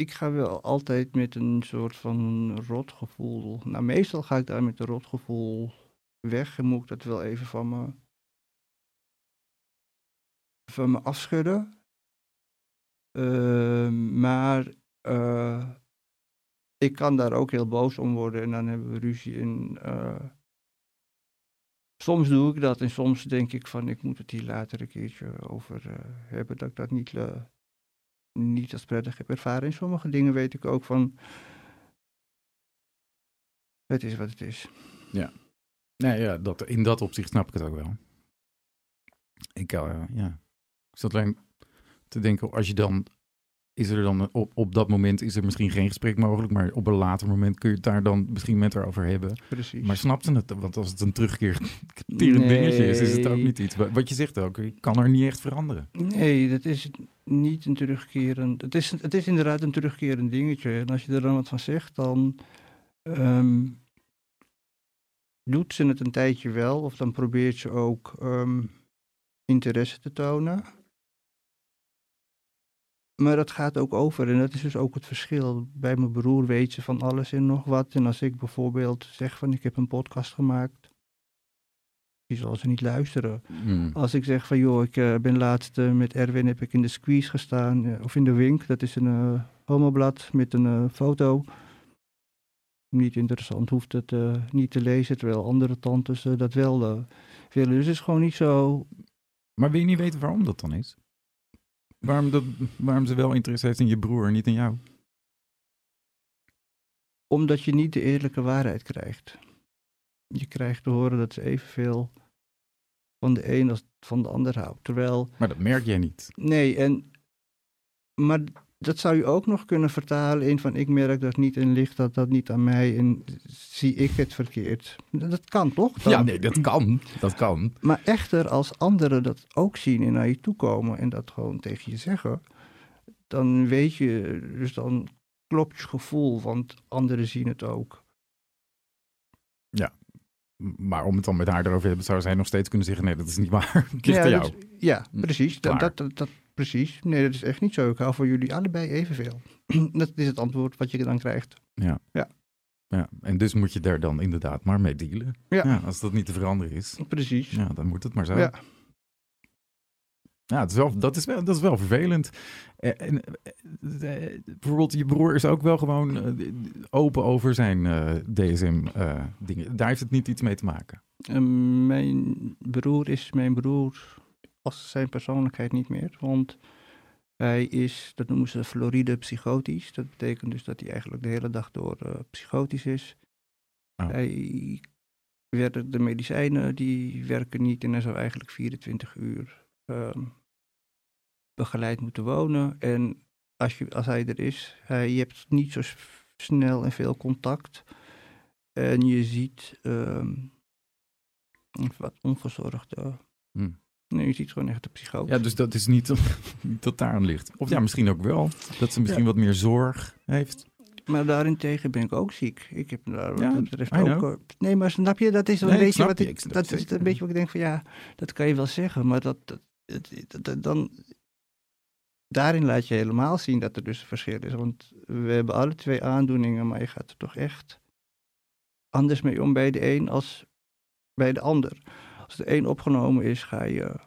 Ik ga wel altijd met een soort van rotgevoel. Nou, meestal ga ik daar met een rotgevoel weg en moet ik dat wel even van me, van me afschudden. Ehm, maar eh, ik kan daar ook heel boos om worden en dan hebben we ruzie. En, eh, soms doe ik dat en soms denk ik van ik moet het hier later een keertje over eh, hebben. Dat ik dat niet, niet als prettig heb ervaren. En sommige dingen weet ik ook van het is wat het is. Nee, ja, dat, in dat opzicht snap ik het ook wel. Ik, eh, ja. Ik zat alleen te denken, als je dan, is er dan op, op dat moment, is er misschien geen gesprek mogelijk, maar op een later moment kun je het daar dan misschien met haar over hebben. Precies. Maar snapte het? Want als het een terugkerend dingetje is, is het ook Nee. niet iets. Wat wat je zegt ook, je kan er niet echt veranderen. Nee, dat is niet een terugkerend. Het is, het is inderdaad een terugkerend dingetje. En als je er dan wat van zegt, dan ehm, doet ze het een tijdje wel. Of dan probeert ze ook ehm, interesse te tonen. Maar dat gaat ook over. En dat is dus ook het verschil. Bij mijn broer weet ze van alles en nog wat. En als ik bijvoorbeeld zeg van ik heb een podcast gemaakt. Die zal ze niet luisteren. Hmm. Als ik zeg van joh, ik eh, ben laatst eh, met Erwin heb ik in de squeeze gestaan, eh, of in de wink, dat is een homoblad met een foto. Niet interessant, hoeft het niet te lezen, terwijl andere tantes dat wel willen. Dus het is gewoon niet zo, Maar wil je niet weten waarom dat dan is? Waarom, dat, waarom ze wel interesse heeft in je broer en niet in jou? omdat je niet de eerlijke waarheid krijgt. Je krijgt te horen dat ze evenveel van de een als van de ander houdt. Terwijl Maar dat merk jij niet. Nee, en, maar dat zou je ook nog kunnen vertalen in van ik merk dat niet en ligt dat dat niet aan mij en zie ik het verkeerd. Dat kan toch? Dan? Ja, nee, dat kan. Dat kan. Maar echter, als anderen dat ook zien en naar je toe komen en dat gewoon tegen je zeggen, dan weet je, dus dan klopt je gevoel, want anderen zien het ook. Maar om het dan met haar erover te hebben, zou zij nog steeds kunnen zeggen: nee, dat is niet waar. Ja, dat- ja, precies. Dat, Klaar. dat, dat, dat- precies. Nee, dat is echt niet zo. Ik hou van jullie allebei evenveel. dat is het antwoord wat je dan krijgt. Ja, en dus moet je daar dan inderdaad maar mee dealen. Ja. als dat niet te veranderen is, Precies. ja, dan moet het maar zo. Ja. Ja, het is wel, dat, is wel, dat is wel vervelend. Eh, En, eh, eh, bijvoorbeeld, je broer is ook wel gewoon open over zijn DSM-dingen. Daar heeft het niet iets mee te maken. En mijn broer is mijn broer als zijn persoonlijkheid niet meer. Want hij is, dat noemen ze floride psychotisch. Dat betekent dus dat hij eigenlijk de hele dag door eh, psychotisch is. Oh. Hij werkt, de medicijnen die werken niet en hij zou eigenlijk 24 uur ehm, begeleid moeten wonen. En als, je, als hij er is, hij, je hebt niet zo snel en veel contact. En je ziet ehm, wat onverzorgde. Hmm. Nee, je ziet gewoon echt de psychoot. Ja, dus dat is niet dat daar aan ligt. Of ja, misschien ook wel. Dat ze misschien wat meer zorg heeft. Maar daarentegen ben ik ook ziek. Ik heb daar wat Ja, dat betreft ook... eh, Nee, maar snap je, dat is wel Nee, een beetje wat ik... Dat is een beetje wat ik denk van ja, dat kan je wel zeggen. Maar dat, dat- dat- dan... Daarin laat je helemaal zien dat er dus een verschil is. Want we hebben alle twee aandoeningen, maar je gaat er toch echt anders mee om bij de een als bij de ander. Als de een opgenomen is, ga je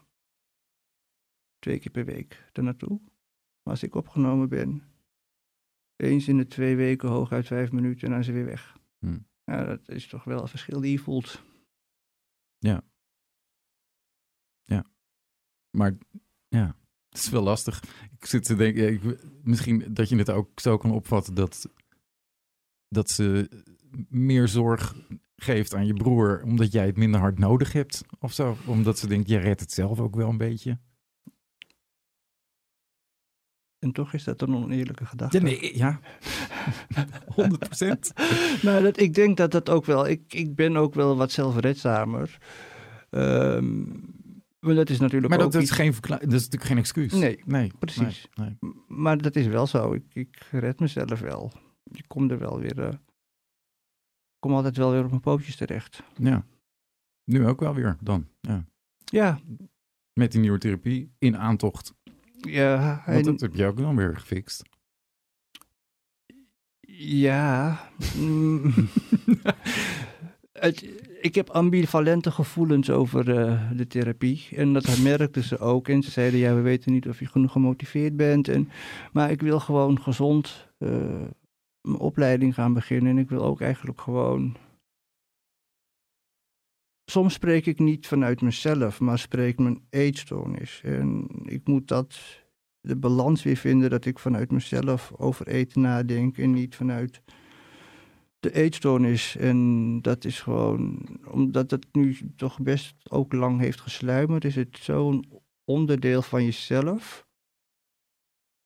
twee keer per week er naartoe. Maar als ik opgenomen ben, eens in de twee weken, hooguit vijf minuten en dan is ze weer weg. Hmm. Ja, dat is toch wel een verschil die je voelt. Maar ja, het is wel lastig. Ik zit te denken, ik, misschien dat je het ook zo kan opvatten dat, dat ze meer zorg geeft aan je broer omdat jij het minder hard nodig hebt of zo. Omdat ze denkt, jij redt het zelf ook wel een beetje. En toch is dat een oneerlijke gedachte. Ja, nee, ja. 100 procent. nou, dat, ik denk dat dat ook wel. Ik, ik ben ook wel wat zelfredzamer. Ehm, maar dat is natuurlijk Maar ook dat, dat is iets- geen dat is natuurlijk geen excuus. Nee, nee precies. nee, nee. Maar dat is wel zo. Ik, ik red mezelf wel. Ik kom er wel weer. eh, kom altijd wel weer op mijn pootjes terecht. Ja. Nu ook wel weer dan. Ja. Ja, Met die nieuwe therapie in aantocht. ja, Want dat heb je ook dan weer gefixt. ja. mm, het, ik heb ambivalente gevoelens over eh, de therapie. En dat merkten ze ook. En ze zeiden, ja, we weten niet of je genoeg gemotiveerd bent. En, maar ik wil gewoon gezond eh, mijn opleiding gaan beginnen. En ik wil ook eigenlijk gewoon. Soms spreek ik niet vanuit mezelf, maar spreek mijn eetstoornis. En ik moet dat, de balans weer vinden dat ik vanuit mezelf over eten nadenk en niet vanuit de eetstoornis. En dat is gewoon, omdat het nu toch best ook lang heeft gesluimerd, is het zo'n onderdeel van jezelf.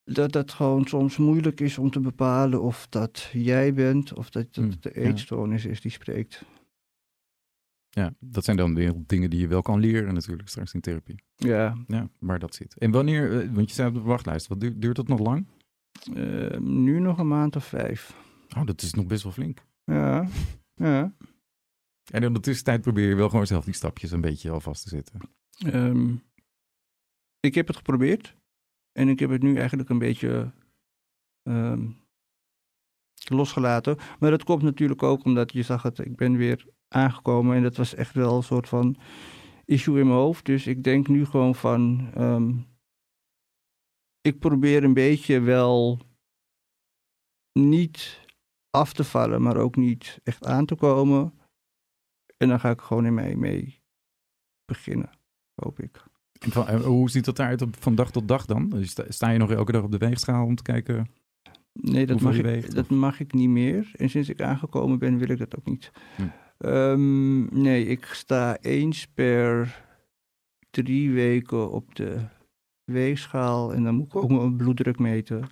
Dat het gewoon soms moeilijk is om te bepalen of dat jij bent of dat het Hmm, de ja. eetstoornis is die spreekt. Ja, dat zijn dan weer dingen die je wel kan leren natuurlijk straks in therapie. Ja, Ja, waar dat zit. En wanneer, eh, want je staat op de wachtlijst, wat duurt, duurt dat nog lang? eh, nu nog een maand of vijf. Oh, dat is nog best wel flink. Ja, ja. En in de tussentijd probeer je wel gewoon zelf die stapjes een beetje al vast te zetten. Ehm, ik heb het geprobeerd. En ik heb het nu eigenlijk een beetje ehm, losgelaten. Maar dat komt natuurlijk ook omdat je zag het, ik ben weer aangekomen. En dat was echt wel een soort van issue in mijn hoofd. Dus ik denk nu gewoon van. ehm, ik probeer een beetje wel niet af te vallen, maar ook niet echt aan te komen. En dan ga ik gewoon in mij mee beginnen, hoop ik. En van, eh, hoe ziet dat op, van dag tot dag dan? Sta, je nog elke dag op de weegschaal om te kijken? Nee, dat mag, je ik, weegt, dat mag ik niet meer. En sinds ik aangekomen ben, wil ik dat ook niet. Hm. Ehm, nee, ik sta eens per drie weken op de weegschaal. En dan moet ik ook mijn bloeddruk meten.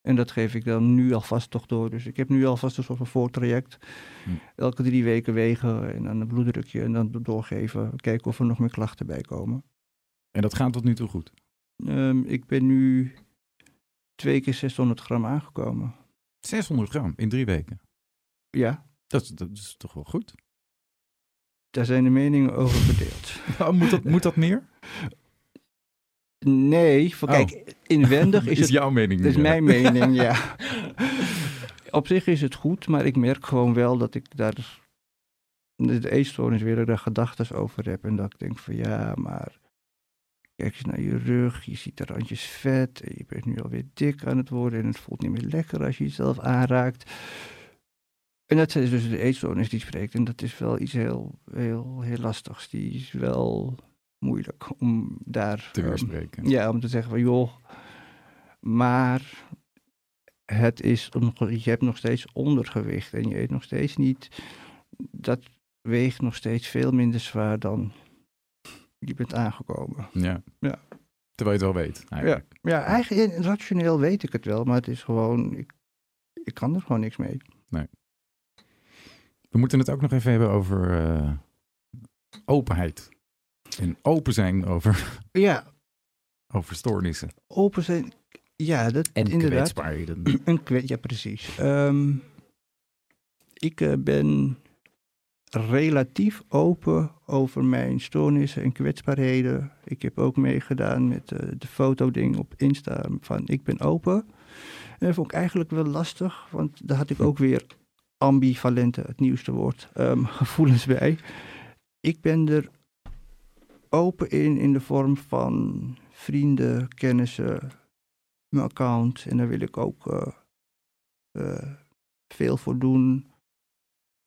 En dat geef ik dan nu alvast toch door. Dus ik heb nu alvast een soort van voortraject. Hm. Elke drie weken wegen en dan een bloeddrukje en dan doorgeven. Kijken of er nog meer klachten bij komen. En dat gaat tot nu toe goed. Ehm, ik ben nu twee keer 600 gram aangekomen. 600 gram in drie weken. Ja, Dat is, dat is toch wel goed? daar zijn de meningen over verdeeld. Oh, moet, dat, moet dat meer? Nee, Oh. kijk, inwendig is is het... jouw mening Dat is mijn mening, ja. Op zich is het goed, maar ik merk gewoon wel dat ik daar... De eetstoornis weer daar gedachten over heb. En dat ik denk van ja, maar... Kijk eens naar je rug, je ziet de randjes vet. En je bent nu alweer dik aan het worden. En het voelt niet meer lekker als je jezelf aanraakt. En dat is dus de eetstoornis die spreekt. En dat is wel iets heel, heel, heel lastigs. Die is wel moeilijk om daar... Te ehm, weerspreken. ja, om te zeggen van joh, maar het is, je hebt nog steeds ondergewicht en je eet nog steeds niet, dat weegt nog steeds veel minder zwaar dan je bent aangekomen. Ja. Ja. Terwijl je het wel weet. Ja, eigenlijk. ja eigenlijk rationeel weet ik het wel, maar het is gewoon, ik, ik kan er gewoon niks mee. We moeten het ook nog even hebben over eh, openheid. En open zijn over, Ja, over stoornissen. open zijn, ja, dat En inderdaad. kwetsbaarheden. Een ja, precies. Ehm, ik eh, ben relatief open over mijn stoornissen en kwetsbaarheden. Ik heb ook meegedaan met eh, de fotoding op Insta van ik ben open. En dat vond ik eigenlijk wel lastig, want daar had ik ook weer ambivalente, het nieuwste woord, ehm, gevoelens bij. Ik ben er open in, in de vorm van vrienden, kennissen, mijn account. En daar wil ik ook eh, eh, veel voor doen.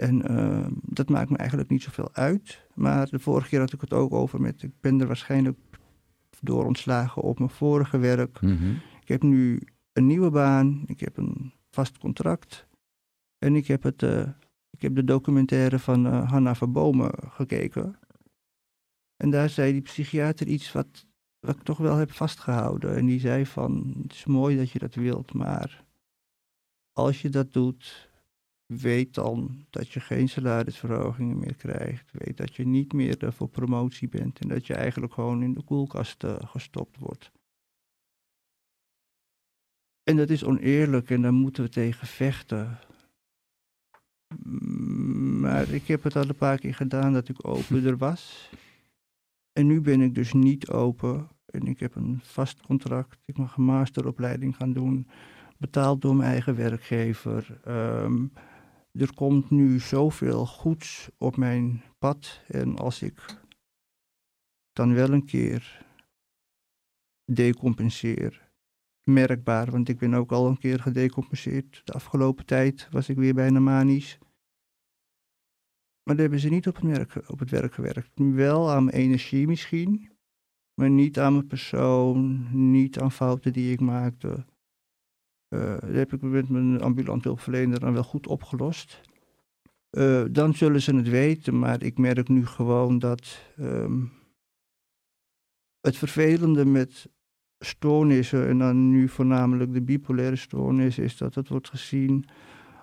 En eh, dat maakt me eigenlijk niet zoveel uit. Maar de vorige keer had ik het ook over met... Ik ben er waarschijnlijk door ontslagen op mijn vorige werk. Mhm. Ik heb nu een nieuwe baan. Ik heb een vast contract. En ik heb, het, eh, ik heb de documentaire van eh, Hanna van Bomen gekeken. En daar zei die psychiater iets wat, wat ik toch wel heb vastgehouden. En die zei van, het is mooi dat je dat wilt, maar als je dat doet, weet dan dat je geen salarisverhogingen meer krijgt. Weet dat je niet meer eh, voor promotie bent en dat je eigenlijk gewoon in de koelkast eh, gestopt wordt. En dat is oneerlijk en daar moeten we tegen vechten. Mm, Maar ik heb het al een paar keer gedaan dat ik opener was. En nu ben ik dus niet open. En ik heb een vast contract. Ik mag een masteropleiding gaan doen. Betaald door mijn eigen werkgever. Ehm, er komt nu zoveel goeds op mijn pad. En als ik dan wel een keer decompenseer merkbaar, want ik ben ook al een keer gedecompenseerd. De afgelopen tijd was ik weer bijna manisch. Maar daar hebben ze niet op het, werk, op het werk gewerkt. Wel aan mijn energie misschien, maar niet aan mijn persoon, niet aan fouten die ik maakte. Dat heb ik met mijn ambulant hulpverlener dan wel goed opgelost. Uh, dan zullen ze het weten, maar ik merk nu gewoon dat um, het vervelende met stoornissen, en dan nu voornamelijk de bipolaire stoornis, is dat het wordt gezien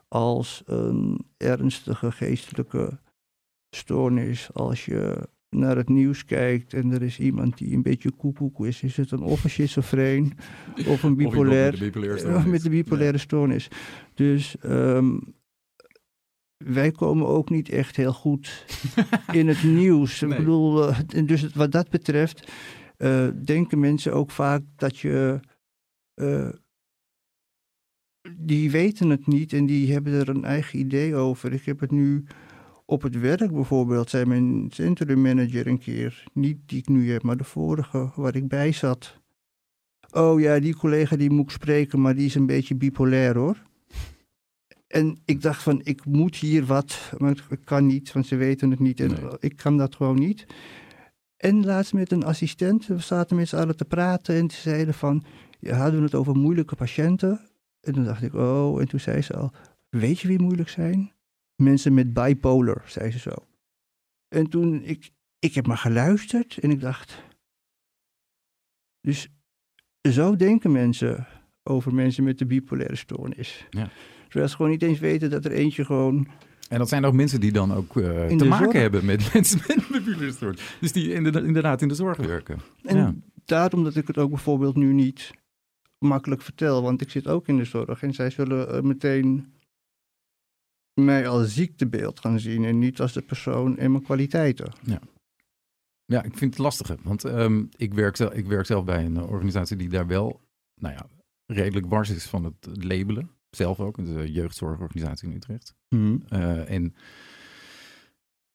als een ernstige geestelijke stoornis. Als je naar het nieuws kijkt en er is iemand die een beetje koekoek is, is het een of een schizofreen of een bipolair, of met de bipolaire stoornis. Met de bipolaire stoornis. Dus um, wij komen ook niet echt heel goed in het nieuws. Nee. Ik bedoel, uh, dus wat dat betreft uh, denken mensen ook vaak dat je. Uh, die weten het niet en die hebben er een eigen idee over. Ik heb het nu op het werk bijvoorbeeld, zei mijn centrummanager een keer, niet die ik nu heb, maar de vorige waar ik bij zat. Oh ja, die collega die moet ik spreken, maar die is een beetje bipolair hoor. En ik dacht van, ik moet hier wat, maar ik kan niet, want ze weten het niet en nee. ik kan dat gewoon niet. En laatst met een assistent, we zaten met z'n allen te praten en ze zeiden van, ja, hadden we het over moeilijke patiënten? En toen dacht ik, oh, en toen zei ze al, weet je wie moeilijk zijn? Mensen met bipolar, zei ze zo. En toen, ik, ik heb maar geluisterd en ik dacht, dus zo denken mensen over mensen met de bipolaire stoornis. Ja. Terwijl ze gewoon niet eens weten dat er eentje gewoon en dat zijn ook mensen die dan ook uh, te maken zorg. hebben met mensen met bipolaire stoornis. Dus die inderdaad in de zorg werken. En ja. daarom dat ik het ook bijvoorbeeld nu niet makkelijk vertel, want ik zit ook in de zorg en zij zullen uh, meteen mij als ziektebeeld gaan zien en niet als de persoon en mijn kwaliteiten. Ja. Ja, ik vind het lastig, want um, ik, werk zelf, ik werk zelf bij een organisatie die daar wel, nou ja, redelijk wars is van het labelen. Zelf ook, de jeugdzorgorganisatie in Utrecht. Mm. Uh, en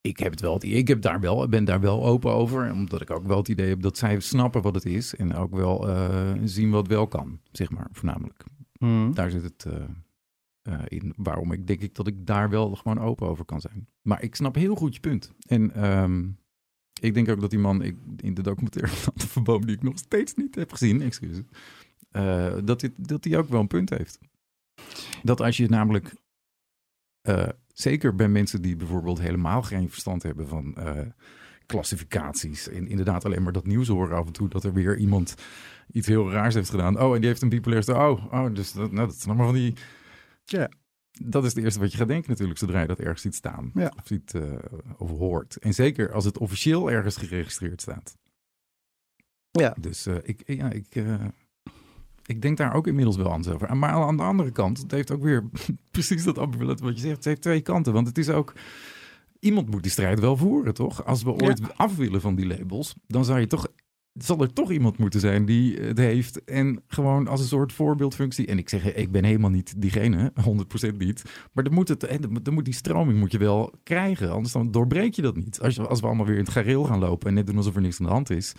ik heb het wel, ik heb daar wel, ben daar wel open over, omdat ik ook wel het idee heb dat zij snappen wat het is en ook wel uh, zien wat wel kan, zeg maar, voornamelijk. Mm. Daar zit het uh, in. Waarom ik denk ik dat ik daar wel gewoon open over kan zijn. Maar ik snap heel goed je punt. En um, ik denk ook dat die man in de documentaire van de verboom, die ik nog steeds niet heb gezien, excuses, uh, dat hij dat die ook wel een punt heeft. Dat als je namelijk, uh, zeker bij mensen die bijvoorbeeld helemaal geen verstand hebben van klassificaties en inderdaad alleen maar dat nieuws horen af en toe dat er weer iemand iets heel raars heeft gedaan. Oh, en die heeft een bipolaire Oh, oh, dus dat, nou, dat is allemaal van die... Ja. Dat is het eerste wat je gaat denken natuurlijk, zodra je dat ergens ziet staan. Ja. Of, ziet, uh, of hoort. En zeker als het officieel ergens geregistreerd staat. Ja. Dus uh, ik, ja, ik, uh, ik denk daar ook inmiddels wel anders over. Maar aan de andere kant, het heeft ook weer precies dat ambivalent wat je zegt. Het heeft twee kanten, want het is ook... Iemand moet die strijd wel voeren, toch? Als we ooit ja. af willen van die labels, dan zou je toch zal er toch iemand moeten zijn die het heeft en gewoon als een soort voorbeeldfunctie. En ik zeg, ik ben helemaal niet diegene, 100% niet. Maar dan moet, het, dan moet die stroming moet je wel krijgen, anders dan doorbreek je dat niet. Als, je, als we allemaal weer in het gareel gaan lopen en net doen alsof er niks aan de hand is,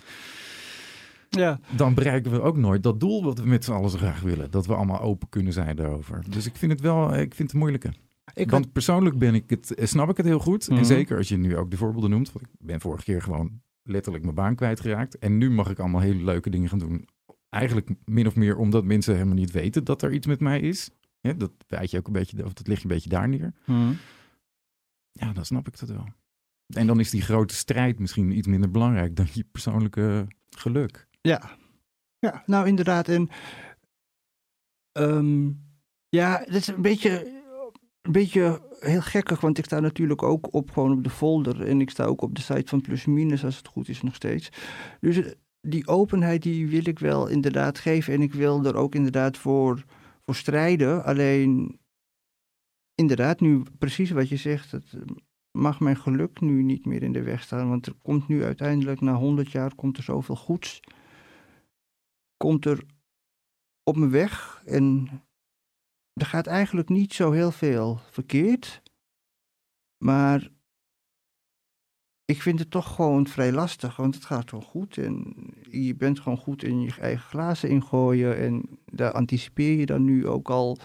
ja. dan bereiken we ook nooit dat doel wat we met z'n allen zo graag willen. Dat we allemaal open kunnen zijn daarover. Dus ik vind het wel, ik vind het moeilijke. Ik Want had... persoonlijk ben ik het, snap ik het heel goed. En zeker als je nu ook de voorbeelden noemt. Want ik ben vorige keer gewoon letterlijk mijn baan kwijtgeraakt. En nu mag ik allemaal hele leuke dingen gaan doen. Eigenlijk min of meer omdat mensen helemaal niet weten dat er iets met mij is. Ja, dat weet je ook een beetje, of dat ligt een beetje daar neer. Mm. Ja, dan snap ik dat wel. En dan is die grote strijd misschien iets minder belangrijk dan je persoonlijke geluk. Ja, ja nou inderdaad. En um, ja, dat is een beetje, een beetje heel gekkig, want ik sta natuurlijk ook op gewoon op de folder en ik sta ook op de site van Plus Minus als het goed is nog steeds. Dus die openheid die wil ik wel inderdaad geven en ik wil er ook inderdaad voor, voor strijden. Alleen inderdaad nu precies wat je zegt, het mag mijn geluk nu niet meer in de weg staan, want er komt nu uiteindelijk na 100 jaar komt er zoveel goeds, komt er op mijn weg en er gaat eigenlijk niet zo heel veel verkeerd. Maar ik vind het toch gewoon vrij lastig, want het gaat wel goed. En je bent gewoon goed in je eigen glazen ingooien. En daar anticipeer je dan nu ook al,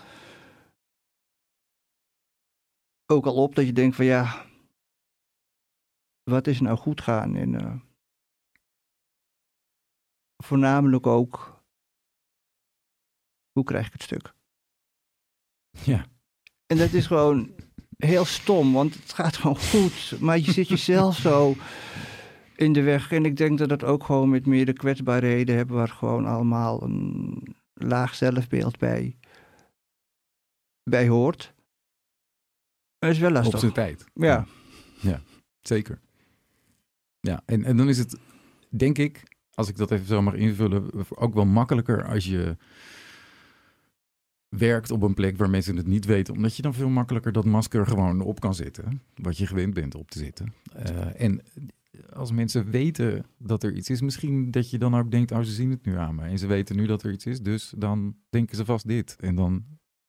ook al op dat je denkt van ja, wat is nou goed gaan? En uh, voornamelijk ook, hoe krijg ik het stuk? Ja. En dat is gewoon heel stom, want het gaat gewoon goed. Maar je zit jezelf zo in de weg. En ik denk dat dat ook gewoon met meer de kwetsbaarheden hebben, waar gewoon allemaal een laag zelfbeeld bij, bij hoort. Dat is wel lastig. Op zijn tijd. Ja. Ja, zeker. Ja, en, en dan is het, denk ik, als ik dat even zo mag invullen, ook wel makkelijker als je werkt op een plek waar mensen het niet weten. Omdat je dan veel makkelijker dat masker gewoon op kan zetten. Wat je gewend bent op te zitten. Uh, en als mensen weten dat er iets is, misschien dat je dan ook denkt, oh ze zien het nu aan me. En ze weten nu dat er iets is, dus dan denken ze vast dit. En dan,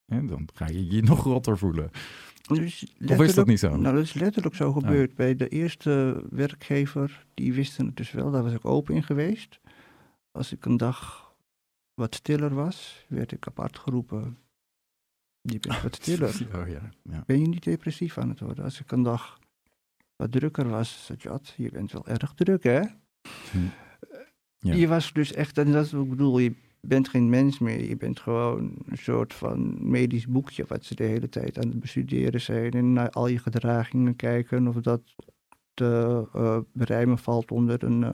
hè, dan ga je je nog rotter voelen. Dus of is dat niet zo? Nou, dat is letterlijk zo gebeurd. Bij de eerste werkgever, die wisten het dus wel, daar was ik open in geweest. Als ik een dag wat stiller was, werd ik apart geroepen. Je bent wat stiller. Oh, ja. Ja. Ben je niet depressief aan het worden? Als ik een dag wat drukker was, Sajat, je bent wel erg druk, hè? Hm. Ja. Je was dus echt, en dat is wat ik bedoel, je bent geen mens meer. Je bent gewoon een soort van medisch boekje wat ze de hele tijd aan het bestuderen zijn. En naar al je gedragingen kijken of dat te uh, berijmen valt onder een uh,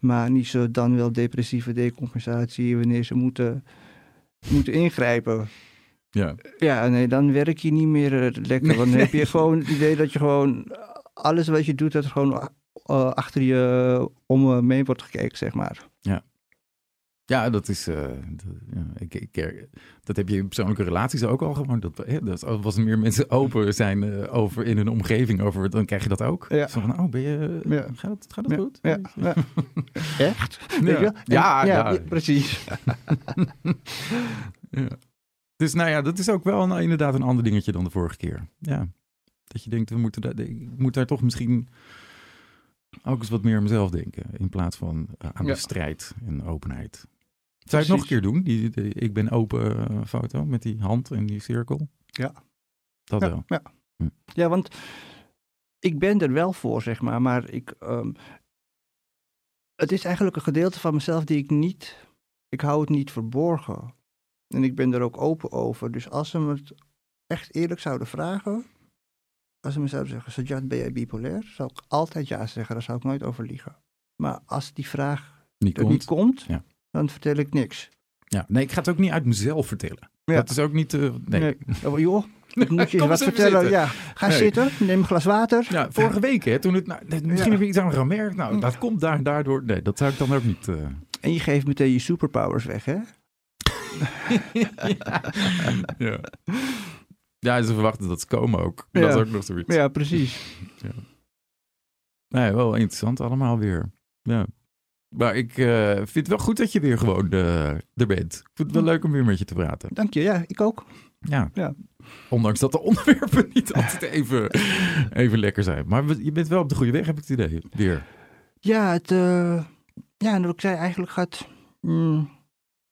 manische, dan wel depressieve decompensatie, wanneer ze moeten, moeten ingrijpen. Ja. ja, nee, dan werk je niet meer uh, lekker. Want dan heb je gewoon het idee dat je gewoon alles wat je doet, dat er gewoon uh, achter je om mee wordt gekeken, zeg maar. Ja. Dat is. Uh, dat, ja, ik, ik, dat heb je in persoonlijke relaties ook al gewoon. Dat, hè, dat als meer mensen open zijn uh, over in hun omgeving, over, dan krijg je dat ook. Ja. Zo van, oh, ben je, ja. gaat het, gaat het goed? Ja. ja. Echt? Ja. Ja, ja, ja, precies. Dus nou ja, dat is ook wel nou, inderdaad een ander dingetje dan de vorige keer. Ja. Dat je denkt, we moeten daar, ik moet daar toch misschien ook eens wat meer aan mezelf denken. In plaats van uh, aan de strijd en openheid. Zou je het nog een keer doen? Die, die, ik ben open uh, foto met die hand en die cirkel? Ja. Dat ja, wel. Ja. Hm. ja, want ik ben er wel voor, zeg maar. Maar ik, um, het is eigenlijk een gedeelte van mezelf die ik niet... Ik hou het niet verborgen. En ik ben er ook open over. Dus als ze me het echt eerlijk zouden vragen... Als ze me zouden zeggen, Sajad, ben jij bipolair? Zou ik altijd ja zeggen, daar zou ik nooit over liegen. Maar als die vraag Niet er komt. niet komt, Ja. Dan vertel ik niks. Ja, nee, ik ga het ook niet uit mezelf vertellen. Ja. Dat is ook niet... uh, nee. Nee. Oh, joh, ik moet je wat vertellen. zitten. Ja, ga Nee. zitten, neem een glas water. Ja, vorige week, hè, toen het... Nou, misschien Ja. heb je iets aan gemerkt. Nou, dat komt daar, daardoor... Nee, dat zou ik dan ook niet... eh, En je geeft meteen je superpowers weg, hè? ja. ja, ze verwachten dat ze komen ook. Ja. Dat is ook nog zoiets. Ja, precies. Nee, wel interessant allemaal weer. Ja. Maar ik eh, vind het wel goed dat je weer gewoon eh, er bent. Ik vind het wel leuk om weer met je te praten. Dank je, ja, ik ook. Ja. Ja. Ondanks dat de onderwerpen niet altijd even, even lekker zijn. Maar je bent wel op de goede weg, heb ik het idee. Weer. Ja, het, eh, ja, en wat ik zei, eigenlijk gaat mm,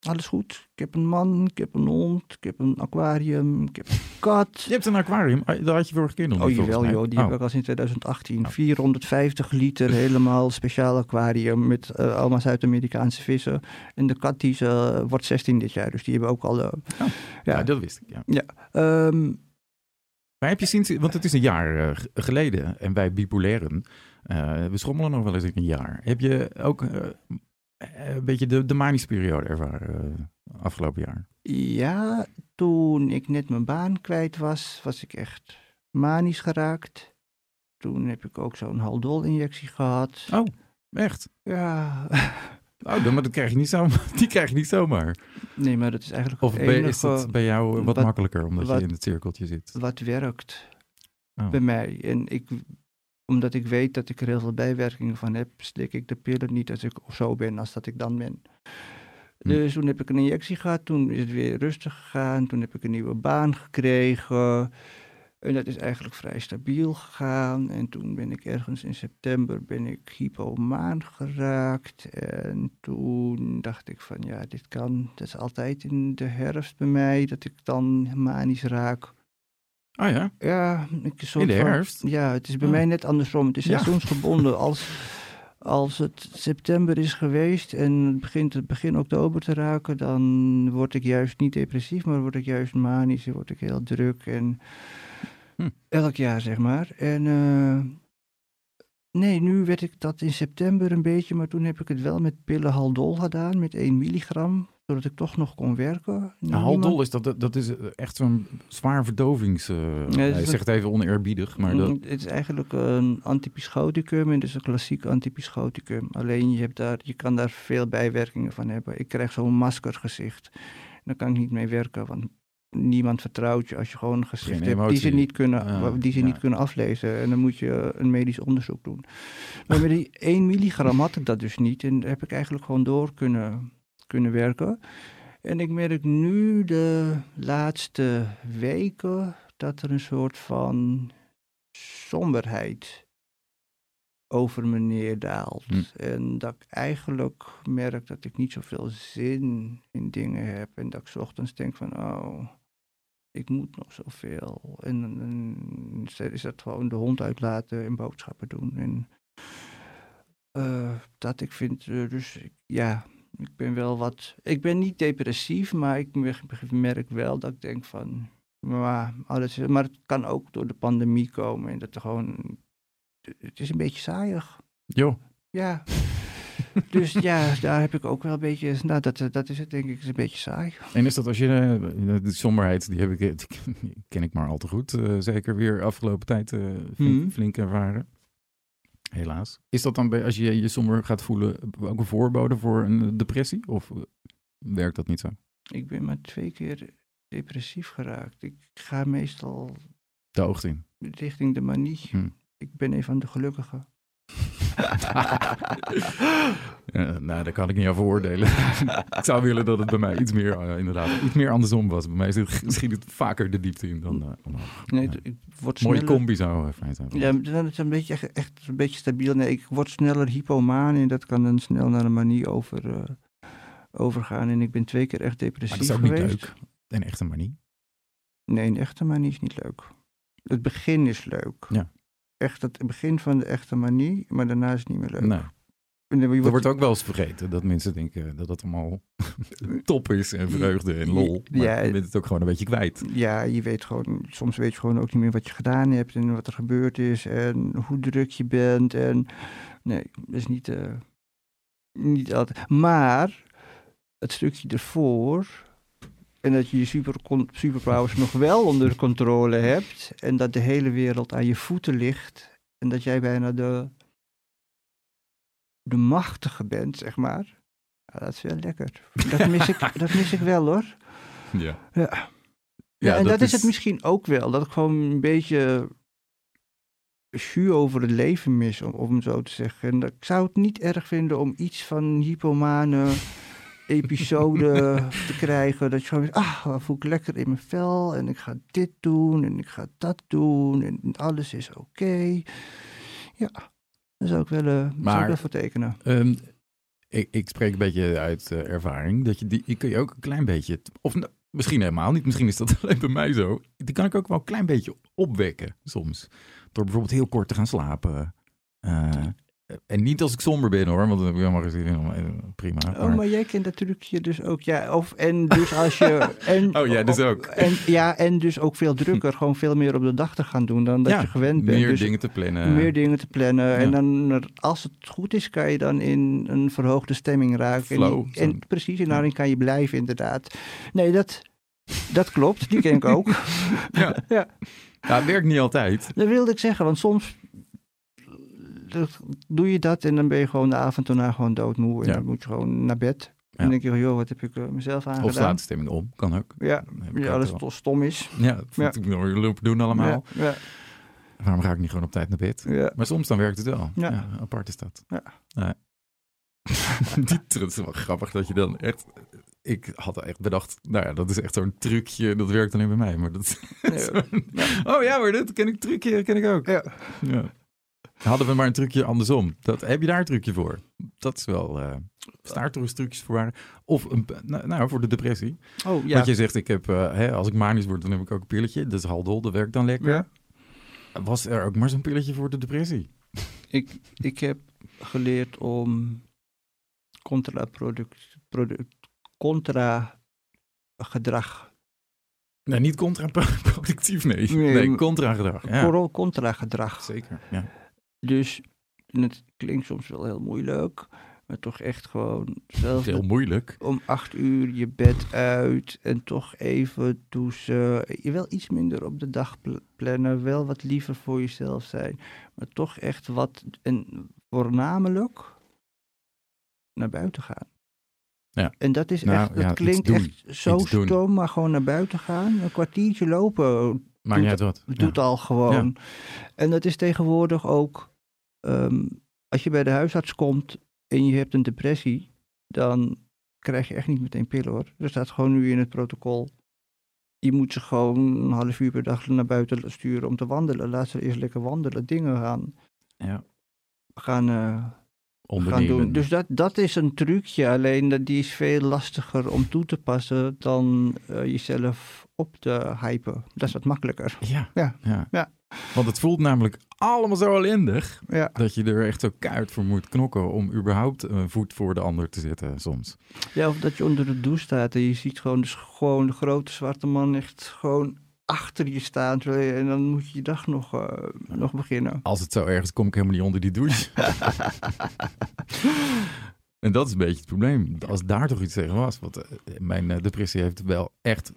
alles goed. Ik heb een man, ik heb een hond, ik heb een aquarium, ik heb een kat. Je hebt een aquarium. Ah, Dat had je vorige keer nog Oh niet, jawel joh, die Oh. heb ik al sinds 2018. Oh. 450 liter, helemaal speciaal aquarium met eh, allemaal Zuid-Amerikaanse vissen. En de kat die eh, wordt 16 dit jaar, dus die hebben ook al... eh, Ja, ja. dat wist ik. Ja. Ehm, Maar heb je sinds, want het is een jaar geleden en wij bipolaren, eh, we schommelen nog wel eens een jaar. Heb je ook een beetje de, de manische periode ervaren eh, afgelopen jaar? Ja, toen ik net mijn baan kwijt was, was ik echt manisch geraakt. Toen heb ik ook zo'n haldol-injectie gehad. Oh, echt? Ja, Oh, dan, maar dat krijg je niet zomaar. Die krijg je niet zomaar. nee, maar dat is eigenlijk Of is dat bij jou wat, wat- makkelijker, omdat wat- je in het cirkeltje zit? wat werkt Oh. bij mij. En ik, omdat ik weet dat ik er heel veel bijwerkingen van heb, slik ik de pillen niet als ik zo ben als dat ik dan ben. Hm. Dus toen heb ik een injectie gehad, toen is het weer rustig gegaan, toen heb ik een nieuwe baan gekregen. En dat is eigenlijk vrij stabiel gegaan. En toen ben ik ergens in september ben ik hypomaan geraakt. En toen dacht ik van ja, dit kan. Dat is altijd in de herfst bij mij dat ik dan manisch raak. Oh ja? Ja, ik In de van- herfst? ja, het is bij Oh. mij net andersom. Het is Ja. seizoensgebonden. Als, als het september is geweest en het begint het begin oktober te raken, dan word ik juist niet depressief, maar word ik juist manisch en word ik heel druk. En Hm. elk jaar, zeg maar. En eh, nee, nu werd ik dat in september een beetje, maar toen heb ik het wel met pillen Haldol gedaan, met 1 milligram, zodat ik toch nog kon werken. Nou, Haldol is dat, dat, dat is echt zo'n zwaar verdovings... dat ja, je een- zegt het even oneerbiedig, maar dat... Mm, Het is eigenlijk een antipsychoticum en dus een klassiek antipsychoticum. Alleen je, hebt daar, je kan daar veel bijwerkingen van hebben. Ik krijg zo'n maskergezicht. Daar kan ik niet mee werken, want niemand vertrouwt je als je gewoon een gezicht hebt die ze, niet kunnen, Ah, die ze ja. niet kunnen aflezen. En dan moet je een medisch onderzoek doen. Maar met die 1 milligram had ik dat dus niet en heb ik eigenlijk gewoon door kunnen, kunnen werken. En ik merk nu de laatste weken dat er een soort van somberheid over me neerdaalt. Hm. En dat ik eigenlijk merk dat ik niet zoveel zin in dingen heb. En dat ik ochtends denk van, oh, ik moet nog zoveel. En dan is dat gewoon de hond uitlaten en boodschappen doen. En eh, dat ik vind, eh, dus ja, ik ben wel wat, ik ben niet depressief, maar ik mer- merk wel dat ik denk van, maar, alles, maar het kan ook door de pandemie komen en dat er gewoon, het is een beetje saaiig. Joh, Ja. dus ja, daar heb ik ook wel een beetje, nou dat, dat is het denk ik, is een beetje saai. en is dat als je... eh, de somberheid, die, heb ik, die ken ik maar al te goed. eh, zeker weer afgelopen tijd eh, flink, Mhm. flink ervaren. Helaas. Is dat dan bij, als je je somber gaat voelen ook een voorbode voor een depressie? Of eh, werkt dat niet zo? Ik ben maar twee keer depressief geraakt. Ik ga meestal De hoogte in. richting de manie. Hm. Ik ben een van de gelukkigen. Nou, daar kan ik niet over oordelen. ik zou willen dat het bij mij iets meer, eh, inderdaad, iets meer andersom was. Bij mij schiet het vaker de diepte in dan eh, omhoog. Nee, het- Mooie sneller... combi zou eh, fijn zijn. Ja, dan is het een beetje, echt, echt een beetje stabiel. Nee, ik word sneller hypomaan en dat kan dan snel naar een manie over, eh, overgaan. En ik ben twee keer echt maar depressief dat is ook niet geweest. leuk. Een echte manie. Nee, een echte manie is niet leuk. Het begin is leuk. Ja. Echt het begin van de echte manie, maar daarna is het niet meer leuk. Nee. En dan- je Er wordt- ook wel eens vergeten dat mensen denken dat het allemaal top is en vreugde en lol. Maar Ja, je bent het ook gewoon een beetje kwijt. Ja, je weet gewoon, soms weet je gewoon ook niet meer wat je gedaan hebt en wat er gebeurd is en hoe druk je bent. En nee, dat is niet, eh, niet altijd. Maar het stukje ervoor en dat je je super, superpowers nog wel onder controle hebt en dat de hele wereld aan je voeten ligt en dat jij bijna de, de machtige bent, zeg maar. Ja, dat is wel lekker. Dat mis ik, dat mis ik wel hoor. Ja. Ja. Ja, en dat, is het misschien ook wel. Dat ik gewoon een beetje jus over het leven mis, om, om zo te zeggen. En dat- ik zou het niet erg vinden om iets van hypomane episode te krijgen. Dat je gewoon, ah, wat voel ik lekker in mijn vel. En ik ga dit doen en ik ga dat doen. En alles is oké. Ja, daar zou ik wel, eh, zou Maar- ik wel voor tekenen. Ehm, ik, ik spreek een beetje uit eh, ervaring. Dat je die, die kun je ook een klein beetje, of nou, misschien helemaal niet, misschien is dat alleen bij mij zo. Die kan ik ook wel een klein beetje opwekken soms. Door bijvoorbeeld heel kort te gaan slapen. Eh, en niet als ik somber ben hoor, want dan heb ik helemaal in, eh, prima. Oh, maar- maar jij kent dat trucje dus ook. Ja, of, en dus als je... En, Oh, jij dus ook. En, ja, en dus ook veel drukker. gewoon veel meer op de dag te gaan doen dan dat Ja, je gewend bent. meer Dus dingen te plannen. meer dingen te plannen. En Ja. dan, als het goed is, kan je dan in een verhoogde stemming raken. Flow, en, precies, en daarin kan je blijven inderdaad. Nee, dat, dat klopt. Die ken ik ook. Ja. Ja. Ja, het werkt niet altijd. Dat wilde ik zeggen, want soms eh, doe je dat en dan ben je gewoon de avond erna gewoon doodmoe. En Ja. dan moet je gewoon naar bed. En dan denk je, joh, wat heb ik eh, mezelf Of aangedaan? slaat de stemming om, kan ook. Ja, ja dat toch stom is. Ja, dat Ja. lopen doen allemaal. Ja, Waarom ga ik niet gewoon op tijd naar bed? ja. Maar soms dan werkt het wel. Ja. Apart is dat. Ja. Dat is wel grappig dat je dan echt... ik had echt bedacht, nou ja, dat is echt zo'n trucje, dat werkt alleen bij mij. Maar dat, oh ja, maar dat ken ik trucje, ken ik ook. Ja. Hadden we maar een trucje andersom. Dat, heb je daar een trucje voor? Dat is wel uh, trucjes voor waren. Of een, nou, nou, voor de depressie. Oh, ja. Want je zegt, ik heb, uh, hè, als ik manisch word, dan heb ik ook een pilletje. Dat is haldol, dat werkt dan lekker. Ja. Was er ook maar zo'n pilletje voor de depressie? Ik, ik heb geleerd om contraproduct, product, contra gedrag. Nee, niet contraproductief, nee. Nee, nee contra gedrag. Ja. Vooral contra gedrag. Zeker, ja. Dus het klinkt soms wel heel moeilijk, maar toch echt gewoon zelf. Heel moeilijk. Om acht uur je bed uit en toch even douchen. Je wel iets minder op de dag plannen, wel wat liever voor jezelf zijn, maar toch echt wat en voornamelijk naar buiten gaan. Ja. En dat is nou, echt, dat klinkt echt zo stom, maar gewoon naar buiten gaan, een kwartiertje lopen. Maakt niet uit wat. Doet al gewoon. En dat is tegenwoordig ook, ehm, als je bij de huisarts komt en je hebt een depressie, dan krijg je echt niet meteen pillen hoor. Er staat gewoon nu in het protocol. Je moet ze gewoon een half uur per dag naar buiten sturen om te wandelen. Laat ze eerst lekker wandelen, dingen gaan, ja. gaan, uh, gaan doen. Dus dat, dat is een trucje, alleen dat die is veel lastiger om toe te passen dan uh, jezelf op te hypen. Dat is wat makkelijker. Ja, ja. ja. ja. Want het voelt namelijk allemaal zo ellendig. Ja. Dat je er echt zo keihard voor moet knokken om überhaupt een voet voor de ander te zetten soms. Ja, of dat je onder de douche staat en je ziet gewoon, dus gewoon de grote zwarte man echt gewoon achter je staan. En dan moet je je dag nog, uh, nog beginnen. Als het zo ergens kom ik helemaal niet onder die douche. en dat is een beetje het probleem. Als daar toch iets tegen was. Want uh, mijn uh, depressie heeft wel echt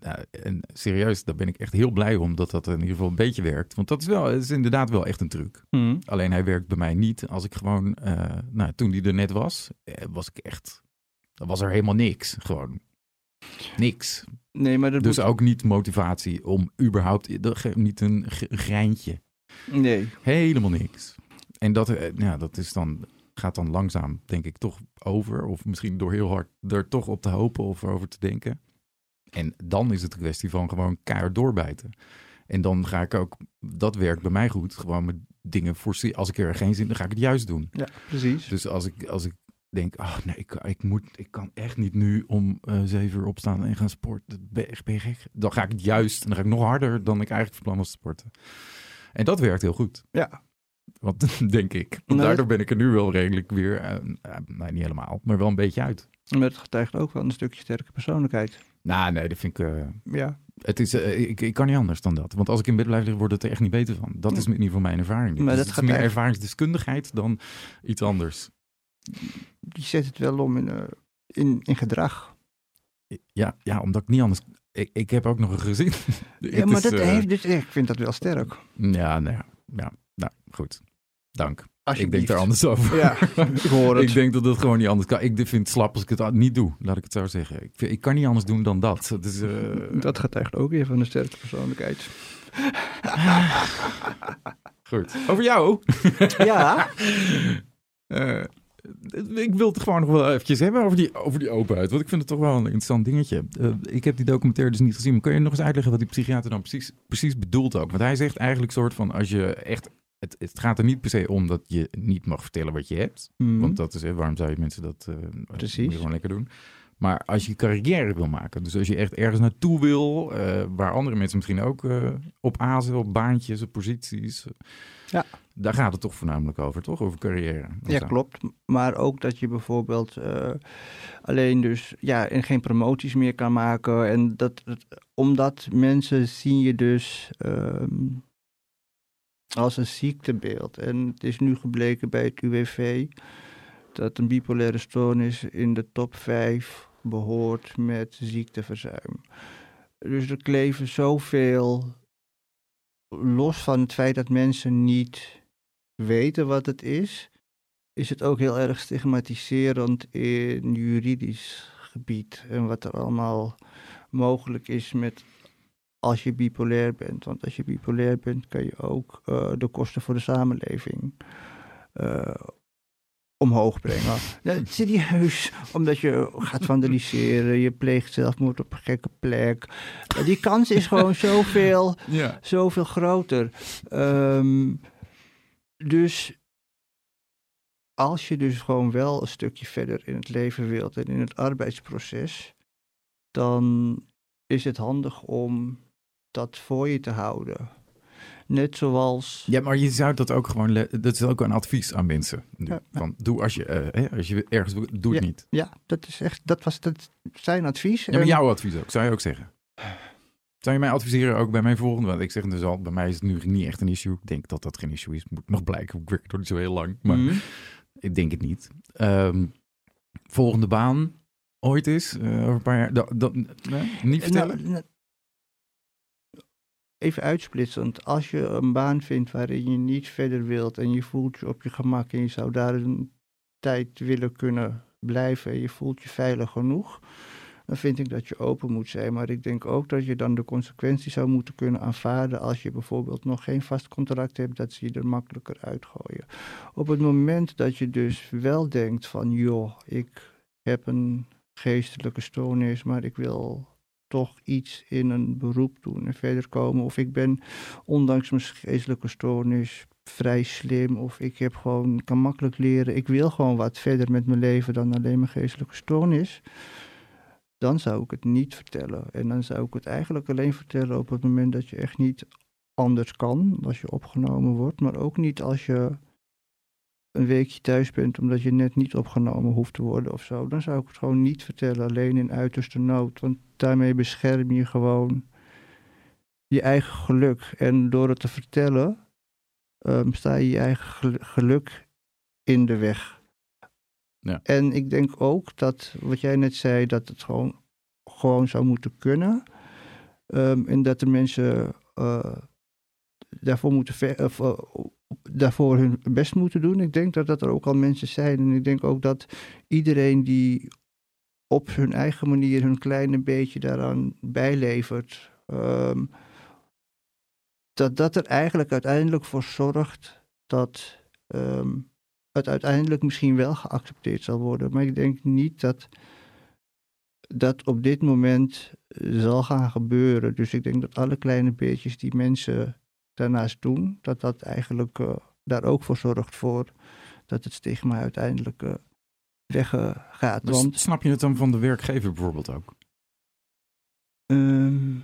nou, en serieus, daar ben ik echt heel blij om dat dat in ieder geval een beetje werkt. Want dat is, wel, is inderdaad wel echt een truc. Mhm. Alleen hij werkt bij mij niet. Als ik gewoon, nou, toen die er net was, eh, was ik echt, dan was er helemaal niks. Gewoon niks. Nee, maar dat dus ook niet motivatie om überhaupt, niet een greintje. Nee. Helemaal niks. En dat, eh, ja, dat is dan, gaat dan langzaam, denk ik, toch over. Of misschien door heel hard er toch op te hopen of over te denken. En dan is het een kwestie van gewoon keihard doorbijten. En dan ga ik ook, dat werkt bij mij goed, gewoon met dingen forceren. Als ik er geen zin in, dan ga ik het juist doen. Ja, precies. Dus als ik, als ik denk, oh nee, ik, ik, moet, ik kan echt niet nu om uh, zeven uur opstaan en gaan sporten. Ben, ben je gek? Dan ga ik het juist en dan ga ik nog harder dan ik eigenlijk van plan was te sporten. En dat werkt heel goed. Ja. Want denk ik. Want daardoor ben ik er nu wel redelijk weer, uh, uh, nou niet helemaal, maar wel een beetje uit. Maar het getuigt ook wel een stukje sterke persoonlijkheid. Nou, nee, dat vind ik. Ja. Het is, ik, ik kan niet anders dan dat. Want als ik in bed blijf liggen, wordt het er echt niet beter van. Dat is in ieder geval mijn ervaring. Maar dus dat het is meer ervaringsdeskundigheid dan iets anders. Je zet het wel om in, uh, in, in gedrag. Ja, ja, omdat ik niet anders. Ik, ik heb ook nog een gezin. ja, maar is, dat heeft dus. Ik vind dat wel sterk. Ja, nou ja, ja, nou goed. Dank. Ik denk er anders over. Ja, ik hoor het. ik denk dat het gewoon niet anders kan. Ik vind het slap als ik het niet doe, laat ik het zo zeggen. Ik, ik kan niet anders doen dan dat. Dus, uh... Dat gaat echt ook weer van een sterke persoonlijkheid. Goed. Over jou? ja. Uh, ik wil het gewoon nog wel eventjes hebben over die, over die openheid. Want ik vind het toch wel een interessant dingetje. Uh, ik heb die documentaire dus niet gezien. Maar kun je nog eens uitleggen wat die psychiater dan precies, precies bedoelt ook? Want hij zegt eigenlijk soort van... als je echt het, het, gaat er niet per se om dat je niet mag vertellen wat je hebt. Mm. Want dat is, waarom zou je mensen dat uh, Precies. gewoon lekker doen? Maar als je carrière wil maken, dus als je echt ergens naartoe wil, uh, waar andere mensen misschien ook uh, op azen, op baantjes, op posities. Ja. Daar gaat het toch voornamelijk over, toch? Over carrière. Ja, zo. klopt. Maar ook dat je bijvoorbeeld alleen dus ja, en geen promoties meer kan maken. En dat, dat omdat mensen zien je dus. Ehm, als een ziektebeeld. En het is nu gebleken bij het UWV dat een bipolaire stoornis in de top 5 behoort met ziekteverzuim. Dus er kleven zoveel, los van het feit dat mensen niet weten wat het is, is het ook heel erg stigmatiserend in juridisch gebied en wat er allemaal mogelijk is met als je bipolair bent. Want als je bipolair bent, kan je ook uh, de kosten voor de samenleving uh, omhoog brengen. Ja, serieus, omdat je gaat vandaliseren, je pleegt zelfmoord op een gekke plek. Die kans is gewoon zoveel, Ja. zoveel groter. Ehm, dus als je dus gewoon wel een stukje verder in het leven wilt en in het arbeidsproces, dan is het handig om dat voor je te houden. Net zoals. Ja, maar je zou dat ook gewoon... Dat is ook een advies aan mensen. Ja. Van, doe als je, hè, als je ergens... Doe het niet. Ja, dat is echt. Dat was dat zijn advies. Ja, maar En- jouw advies ook, zou je ook zeggen. Zou je mij adviseren ook bij mijn volgende? Want ik zeg het dus al, bij mij is het nu niet echt een issue. Ik denk dat dat geen issue is. Moet nog blijken. Ik werk er nog niet zo heel lang. Maar Mhm. ik denk het niet. Ehm, volgende baan ooit is, eh, over een paar jaar. Dat, dat, nee, niet vertellen? Nou, nou, even uitsplitsend. Als je een baan vindt waarin je niet verder wilt en je voelt je op je gemak en je zou daar een tijd willen kunnen blijven en je voelt je veilig genoeg, dan vind ik dat je open moet zijn. Maar ik denk ook dat je dan de consequenties zou moeten kunnen aanvaarden als je bijvoorbeeld nog geen vast contract hebt, dat ze je er makkelijker uitgooien. Op het moment dat je dus wel denkt van joh, ik heb een geestelijke stoornis, maar ik wil toch iets in een beroep doen en verder komen. Of ik ben, ondanks mijn geestelijke stoornis, vrij slim. Of ik heb gewoon, kan makkelijk leren. Ik wil gewoon wat verder met mijn leven dan alleen mijn geestelijke stoornis. Dan zou ik het niet vertellen. En dan zou ik het eigenlijk alleen vertellen op het moment dat je echt niet anders kan. Als je opgenomen wordt. Maar ook niet als je een weekje thuis bent omdat je net niet opgenomen hoeft te worden of zo. Dan zou ik het gewoon niet vertellen, alleen in uiterste nood. Want daarmee bescherm je gewoon je eigen geluk. En door het te vertellen, ehm, sta je je eigen gel- geluk in de weg. Ja. En ik denk ook dat, wat jij net zei, dat het gewoon, gewoon zou moeten kunnen. Ehm, en dat de mensen eh, daarvoor moeten eh, daarvoor hun best moeten doen. Ik denk dat dat er ook al mensen zijn. En ik denk ook dat iedereen die op hun eigen manier hun kleine beetje daaraan bijlevert, ehm, dat dat er eigenlijk uiteindelijk voor zorgt dat ehm, uiteindelijk misschien wel geaccepteerd zal worden. Maar ik denk niet dat dat op dit moment eh, zal gaan gebeuren. Dus ik denk dat alle kleine beetjes die mensen daarnaast doen, dat dat eigenlijk eh, daar ook voor zorgt voor dat het stigma uiteindelijk eh, weggaat. Want snap je het dan van de werkgever bijvoorbeeld ook? ehm,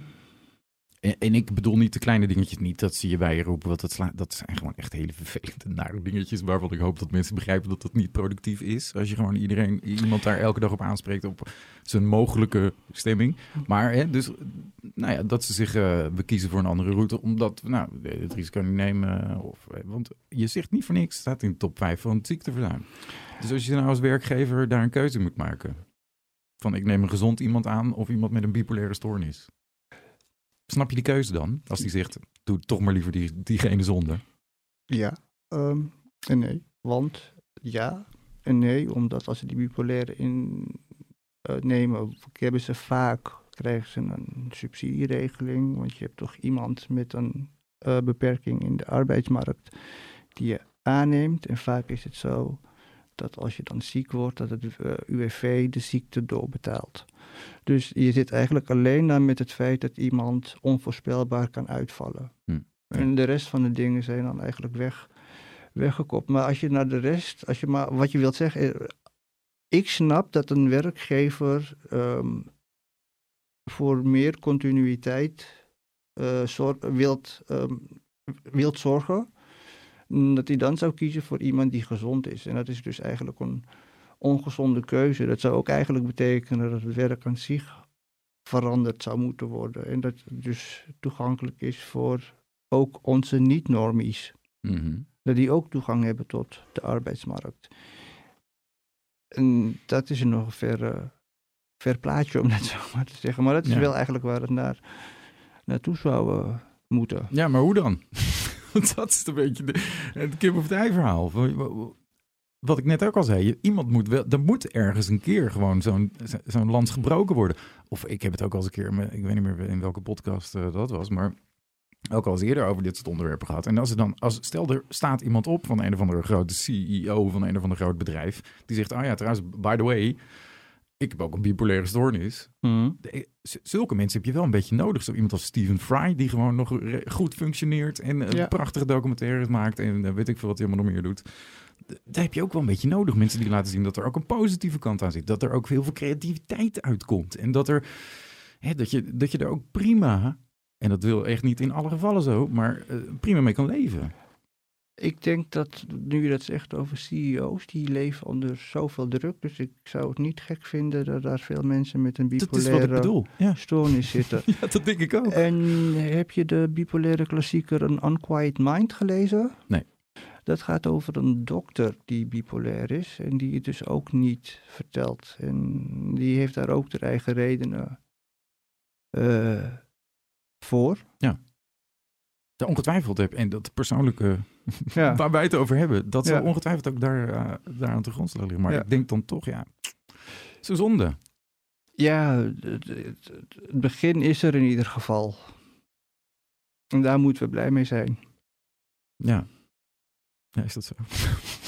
En, en ik bedoel niet de kleine dingetjes niet, dat zie je bij je roepen. Want dat, sla- dat zijn gewoon echt hele vervelende, nare dingetjes. Waarvan ik hoop dat mensen begrijpen dat dat niet productief is. Als je gewoon iedereen, iemand daar elke dag op aanspreekt op zijn mogelijke stemming. Maar hè, dus, nou ja, dat ze zich, eh, we kiezen voor een andere route. Omdat, nou, het risico niet nemen. Of, eh, want je zegt niet voor niks, staat in de top 5 van het ziekteverzuim. Dus als je nou als werkgever daar een keuze moet maken. Van ik neem een gezond iemand aan of iemand met een bipolaire stoornis. Snap je die keuze dan? Als die zegt, doe toch maar liever die, diegene zonder. ja ehm, en nee. Want ja en nee, omdat als ze die bipolaire in eh, nemen, hebben ze vaak krijgen ze een subsidieregeling. Want je hebt toch iemand met een eh, beperking in de arbeidsmarkt die je aanneemt. En vaak is het zo dat als je dan ziek wordt, dat het eh, UWV de ziekte doorbetaalt. Dus je zit eigenlijk alleen dan met het feit dat iemand onvoorspelbaar kan uitvallen. Hm. En de rest van de dingen zijn dan eigenlijk weg, weggekopt. Maar als je naar de rest, als je maar wat je wilt zeggen. eh, Ik snap dat een werkgever ehm, voor meer continuïteit zor- wilt, ehm, wilt zorgen. Dat hij dan zou kiezen voor iemand die gezond is. En dat is dus eigenlijk een ongezonde keuze. Dat zou ook eigenlijk betekenen dat het werk aan zich veranderd zou moeten worden. En dat het dus toegankelijk is voor ook onze niet-normies. Mhm. Dat die ook toegang hebben tot de arbeidsmarkt. En dat is nog een ver, eh, ver plaatje om dat zo maar te zeggen. Maar dat is Ja. wel eigenlijk waar het naar, naartoe zou eh, moeten. Ja, maar hoe dan? Dat is een beetje het kip of ei verhaal. Wat ik net ook al zei, iemand moet wel, er moet ergens een keer gewoon zo'n zo- zo'n lans gebroken worden. Of ik heb het ook al eens een keer, ik weet niet meer in welke podcast eh, dat was, maar ook al eens eerder over dit soort onderwerpen gehad. En als er dan, als, stel er staat iemand op van een of andere grote CEO van een of ander groot bedrijf, die zegt, oh ja, trouwens, by the way, ik heb ook een bipolaire stoornis. Mhm. De- z- zulke mensen heb je wel een beetje nodig. Zo iemand als Stephen Fry, die gewoon nog goed functioneert en eh, Ja. prachtige documentaires maakt en eh, weet ik veel wat hij allemaal nog meer doet. Daar heb je ook wel een beetje nodig. Mensen die laten zien dat er ook een positieve kant aan zit. Dat er ook heel veel creativiteit uitkomt. En dat, er, hè, dat, je, dat je er ook prima, en dat wil echt niet in alle gevallen zo, maar eh, prima mee kan leven. Ik denk dat, nu je dat zegt over CEO's, die leven onder zoveel druk. Dus ik zou het niet gek vinden dat daar veel mensen met een bipolaire. Ja, stoornis zitten. ja dat denk ik ook. En heb je de bipolaire klassieker An Unquiet Mind gelezen? Nee. Dat gaat over een dokter die bipolair is en die het dus ook niet vertelt. En die heeft daar ook de eigen redenen eh, voor. Ja, ongetwijfeld heb. En dat persoonlijke Ja. waar wij het over hebben, dat zal Ja. ongetwijfeld ook daar, eh, daar aan de grondslag liggen. Maar Ja. ik denk dan toch, ja, zo zonde. Ja, het, het- het- het begin is er in ieder geval. En daar moeten we blij mee zijn. Ja. Ja, is dat zo?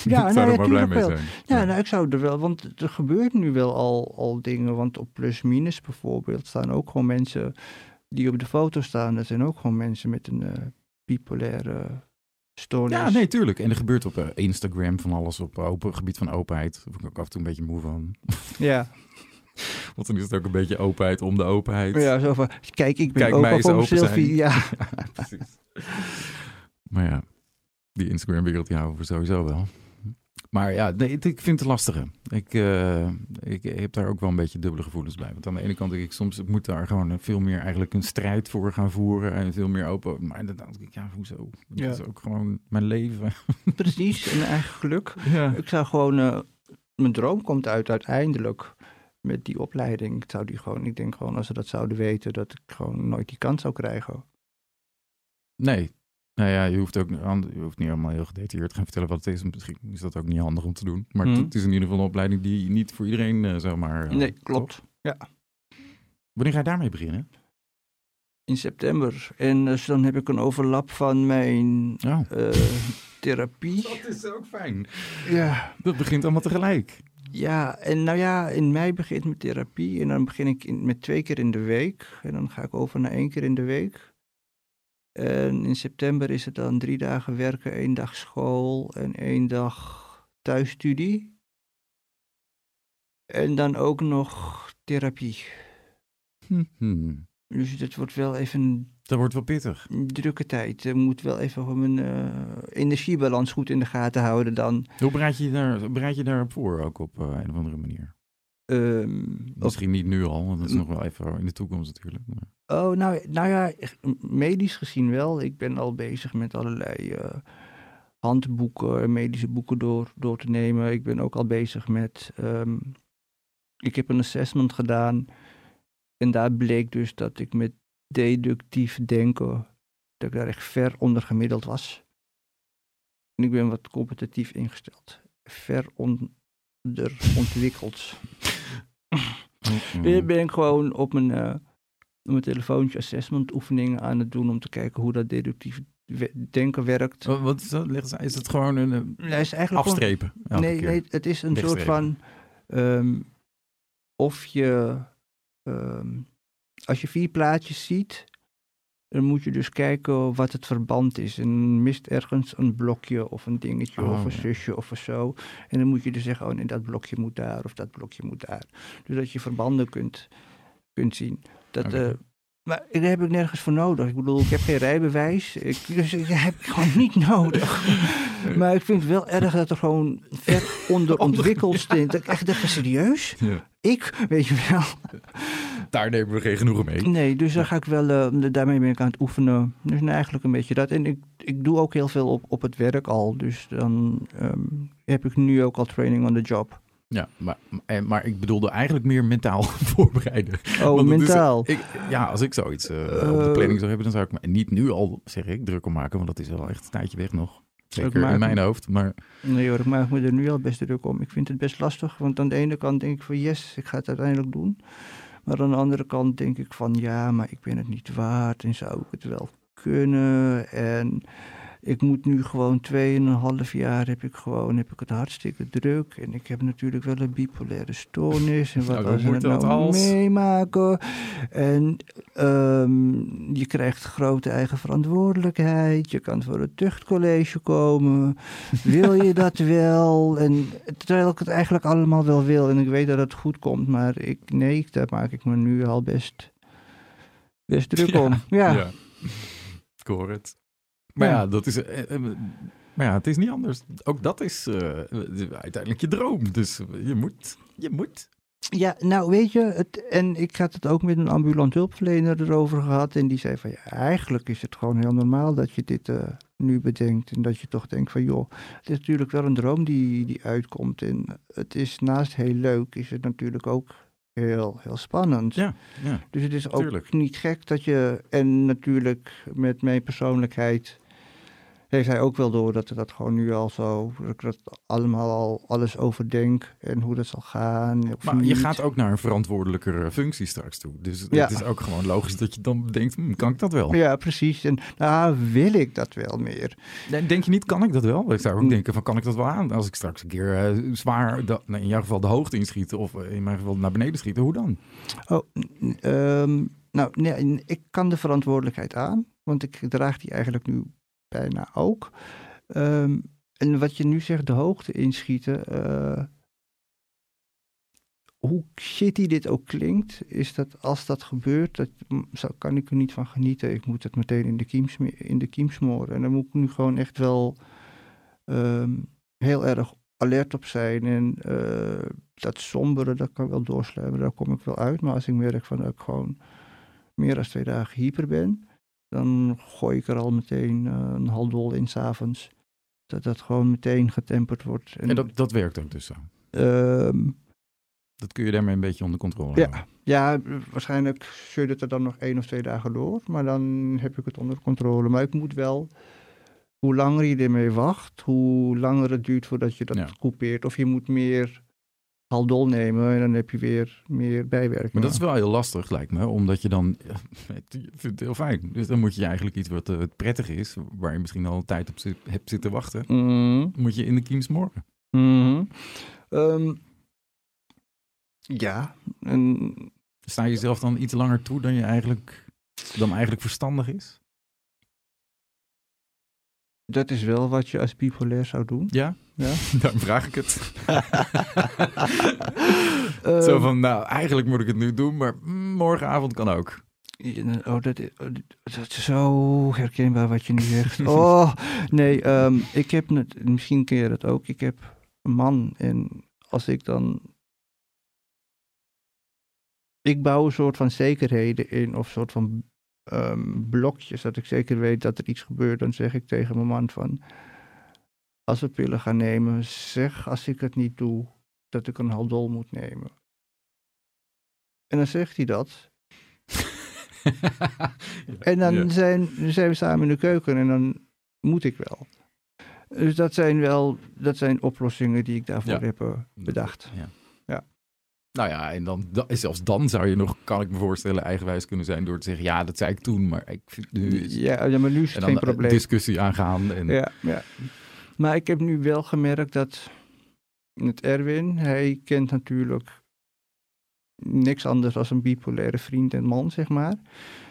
Ja, ik zou nou er ja, maar blij mee wel. zijn. Ja, nou, ik zou er wel, want er gebeurt nu wel al, al dingen. Want op plus minus bijvoorbeeld staan ook gewoon mensen die op de foto staan. Dat zijn ook gewoon mensen met een eh, bipolaire stoornis. Ja, nee, tuurlijk. En er gebeurt op eh, Instagram van alles op open gebied van openheid. Daar ben ik ook af en toe een beetje moe van. Ja, Want dan is het ook een beetje openheid om de openheid. ja zo van, kijk, ik ben Kijk, ook mij open Sylvie. zijn. Ja. precies. Maar ja, die Instagram-wereld die houden we sowieso wel. Maar ja, nee, ik vind het lastige. Ik, eh, ik heb daar ook wel een beetje dubbele gevoelens bij. Want aan de ene kant denk ik soms, ik moet daar gewoon veel meer eigenlijk een strijd voor gaan voeren. En veel meer open. Maar dan denk ik, ja, hoezo? Dat is ook gewoon mijn leven. Precies, een eigen geluk. Ja. Ik zou gewoon, eh, mijn droom komt uit uiteindelijk met die opleiding. Ik zou die gewoon, ik denk gewoon als ze dat zouden weten, dat ik gewoon nooit die kans zou krijgen. Nee. Nou ja, je hoeft ook je hoeft niet allemaal heel gedetailleerd te gaan vertellen wat het is. Misschien is dat ook niet handig om te doen. Maar het- Mhm. het is in ieder geval een opleiding die niet voor iedereen eh, zomaar... eh, Nee, klopt. Wanneer ga je daarmee beginnen? In september. En dus dan heb ik een overlap van mijn Oh. therapie. Dat is ook fijn. Ja. Dat begint allemaal tegelijk. ja, en nou ja, in mei begint mijn therapie. En dan begin ik in, met twee keer in de week. En dan ga ik over naar één keer in de week. En in september is het dan drie dagen werken, één dag school en één dag thuisstudie. En dan ook nog therapie. Hm. Dus het wordt wel even een Dat wordt wel pittig. drukke tijd. Ik moet wel even mijn eh, energiebalans goed in de gaten houden dan. Hoe bereid je daar, bereid je daarop voor, ook op eh, een of andere manier? Ehm, Misschien niet nu al, want dat is nog wel even in de toekomst natuurlijk. Maar- oh, nou, nou ja, medisch gezien wel. Ik ben al bezig met allerlei eh, handboeken, medische boeken door, door te nemen. Ik ben ook al bezig met... ehm, ik heb een assessment gedaan. En daar bleek dus dat ik met deductief denken... dat ik daar echt ver onder gemiddeld was. En ik ben wat competitief ingesteld. Ver Nu ben ik gewoon op mijn, op mijn telefoontje assessment oefeningen aan het doen om te kijken hoe dat deductief denken werkt. Wat, wat is dat? Is het gewoon een eh, Nee, is eigenlijk afstrepen? nee, keer? nee, het is een soort van ehm, of je ehm, als je vier plaatjes ziet, dan moet je dus kijken wat het verband is. En mist ergens een blokje of een dingetje Oh, of een ja. zusje of zo. En dan moet je dus zeggen, oh nee, dat blokje moet daar of dat blokje moet daar. Dus dat je verbanden kunt, kunt zien. Dat, eh, maar daar heb ik nergens voor nodig. Ik bedoel, ik heb geen rijbewijs. Ik, dus ik heb ik gewoon niet nodig. Maar ik vind het wel erg dat er gewoon ver onderontwikkeld. Dat ik echt dacht, serieus? Ja. Ik? Weet je wel? Daar nemen we geen genoegen mee. Nee, dus daar ga ik wel, eh, daarmee ben ik aan het oefenen. Dus nou, eigenlijk een beetje dat. En ik, ik doe ook heel veel op, op het werk al. Dus dan ehm, heb ik nu ook al training on the job. Ja, maar, en, maar ik bedoelde eigenlijk meer mentaal voorbereiden. Oh, Want het is- mentaal. ik, ja, als ik zoiets eh, op de Eh. planning zou hebben, dan zou ik me niet nu al, zeg ik, druk om maken. Want dat is wel echt een tijdje weg nog. Zeker maak in mijn hoofd. Maar Nee hoor, ik maak me er nu al best druk om. Ik vind het best lastig, want aan de ene kant denk ik van yes, ik ga het uiteindelijk doen. Maar aan de andere kant denk ik van ja, maar ik ben het niet waard en zou ik het wel kunnen. En ik moet nu gewoon 2,5 jaar heb ik gewoon heb ik het hartstikke druk. En ik heb natuurlijk wel een bipolaire stoornis. En wat Nou, dan als moet dat nou als- meemaken. En ehm, je krijgt grote eigen verantwoordelijkheid. Je kan voor het tuchtcollege komen. Wil je dat wel? En terwijl ik het eigenlijk allemaal wel wil. En ik weet dat het goed komt. Maar ik, nee, daar maak ik me nu al best, best druk Ja, om. Ja. Ja. Ik hoor het. Maar ja, Ja. dat is, eh, eh, maar ja, het is niet anders. Ook dat is eh, uiteindelijk je droom. Dus je moet, je moet. Ja, nou weet je, het, en ik had het ook met een ambulant hulpverlener erover gehad. En die zei van ja, eigenlijk is het gewoon heel normaal dat je dit eh, nu bedenkt. En dat je toch denkt van joh, het is natuurlijk wel een droom die, die uitkomt. En het is naast heel leuk, is het natuurlijk ook heel, heel spannend. Ja, ja. Dus het is ook tuurlijk. niet gek dat je, en natuurlijk met mijn persoonlijkheid, heeft hij ook wel door dat dat gewoon nu al zo, dat ik dat allemaal al alles overdenk en hoe dat zal gaan. Maar je gaat ook naar een verantwoordelijkere functie straks toe. Dus Ja. het is ook gewoon logisch dat je dan denkt, hm, kan ik dat wel? Ja, precies. En nou, wil ik dat wel meer? Denk je niet, kan ik dat wel? Ik zou ook Mm. denken van, kan ik dat wel aan? Als ik straks een keer eh, zwaar, nou, in jouw geval de hoogte inschieten of eh, in mijn geval naar beneden schieten, hoe dan? Oh, ehm, nou, nee, ik kan de verantwoordelijkheid aan, want ik draag die eigenlijk nu bijna ook. Ehm, en wat je nu zegt, de hoogte inschieten. eh, hoe shitty dit ook klinkt, is dat als dat gebeurt, dat, mm, kan ik er niet van genieten. Ik moet het meteen in de kiem, in de kiem smoren. En dan moet ik nu gewoon echt wel ehm, heel erg alert op zijn. En eh, dat sombere, dat kan wel doorsluimen, daar kom ik wel uit. Maar als ik merk van dat ik gewoon meer dan twee dagen hyper ben, dan gooi ik er al meteen eh, een haldol in s'avonds. Dat dat gewoon meteen getemperd wordt. En, En dat, dat werkt ook dus zo. ehm, Dat kun je daarmee een beetje onder controle Ja. houden. ja, waarschijnlijk zeurt het er dan nog één of twee dagen door. Maar dan heb ik het onder controle. Maar ik moet wel, hoe langer je ermee wacht, hoe langer het duurt voordat je dat Ja. coupeert. Of je moet meer haldol nemen en dan heb je weer meer bijwerkingen. Maar dat is wel heel lastig, lijkt me, omdat je dan, je vindt het heel fijn. Dus dan moet je eigenlijk iets wat eh, prettig is, waar je misschien al een tijd op zit, hebt zitten wachten, Mhm. moet je in de kiem smoren. Mhm. Ehm, ja, en Sta je jezelf dan iets langer toe dan je eigenlijk, dan eigenlijk verstandig is? Dat is wel wat je als bipolair zou doen. Ja? Ja. Daarom vraag ik het. Ehm, Zo van, nou, eigenlijk moet ik het nu doen, maar mm, morgenavond kan ook. Ja, Oh, dat, is- oh, dat is zo herkenbaar wat je nu zegt. Oh, nee, ehm, ik heb het, misschien ken je dat ook. Ik heb een man en als ik dan. Ik bouw een soort van zekerheden in, of soort van ehm, blokjes, dat ik zeker weet dat er iets gebeurt. Dan zeg ik tegen mijn man van. Als we pillen gaan nemen, zeg als ik het niet doe, dat ik een haldol moet nemen. En dan zegt hij dat. En dan Ja. zijn, we samen in de keuken en dan moet ik wel. Dus dat zijn wel dat zijn oplossingen die ik daarvoor Ja. heb eh, bedacht. Ja. Nou ja, en dan, da- zelfs dan zou je nog, kan ik me voorstellen, eigenwijs kunnen zijn door te zeggen, ja, dat zei ik toen, maar ik vind nu is... Ja, ja, maar nu is het geen een probleem. discussie aangaan. En, Ja, ja. Maar ik heb nu wel gemerkt dat met Erwin, hij kent natuurlijk niks anders dan een bipolaire vriend en man, zeg maar.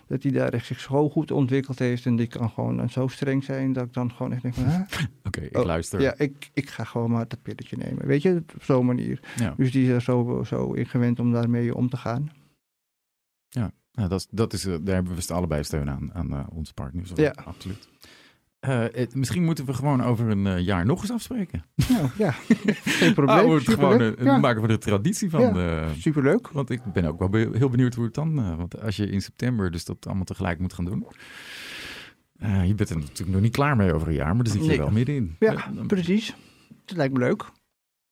Dat hij daar echt zich zo goed ontwikkeld heeft en die kan gewoon zo streng zijn dat ik dan gewoon echt denk van, Oké, ik Oh, luister. ja, ik, ik ga gewoon maar dat pilletje nemen. Weet je, op zo'n manier. Ja. Dus die is er zo, zo in gewend om daarmee om te gaan. Nou, dat is, dat is, eh, daar hebben we allebei steun aan, aan eh, onze partners. Ja. Absoluut. Eh, het- misschien moeten we gewoon over een eh, jaar nog eens afspreken. Nou ja, geen probleem. We het gewoon, Superleuk. eh, ja, maken we er traditie van. Ja. superleuk. want ik ben ook wel be- heel benieuwd hoe het dan... want als je in september dus dat allemaal tegelijk moet gaan doen... je bent er natuurlijk nog niet klaar mee over een jaar, maar daar zit je Nee. wel middenin. Ja, dan- precies. Het lijkt me leuk.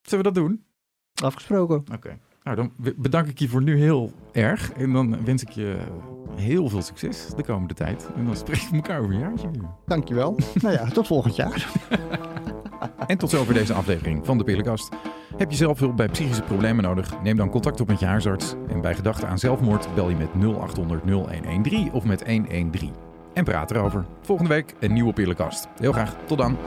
Zullen we dat doen? Afgesproken. Oké. Nou, dan be- bedank ik je voor nu heel erg. En dan wens ik je heel veel succes de komende tijd. En dan spreken we elkaar over een jaartje weer. Dankjewel. nou ja, tot volgend jaar. En tot zover deze aflevering van de Pillenkast. Heb je zelf hulp bij psychische problemen nodig? Neem dan contact op met je huisarts. En bij gedachte aan zelfmoord bel je met 0800 0113 of met 113. en praat erover. Volgende week een nieuwe pillenkast. Heel graag. Tot dan.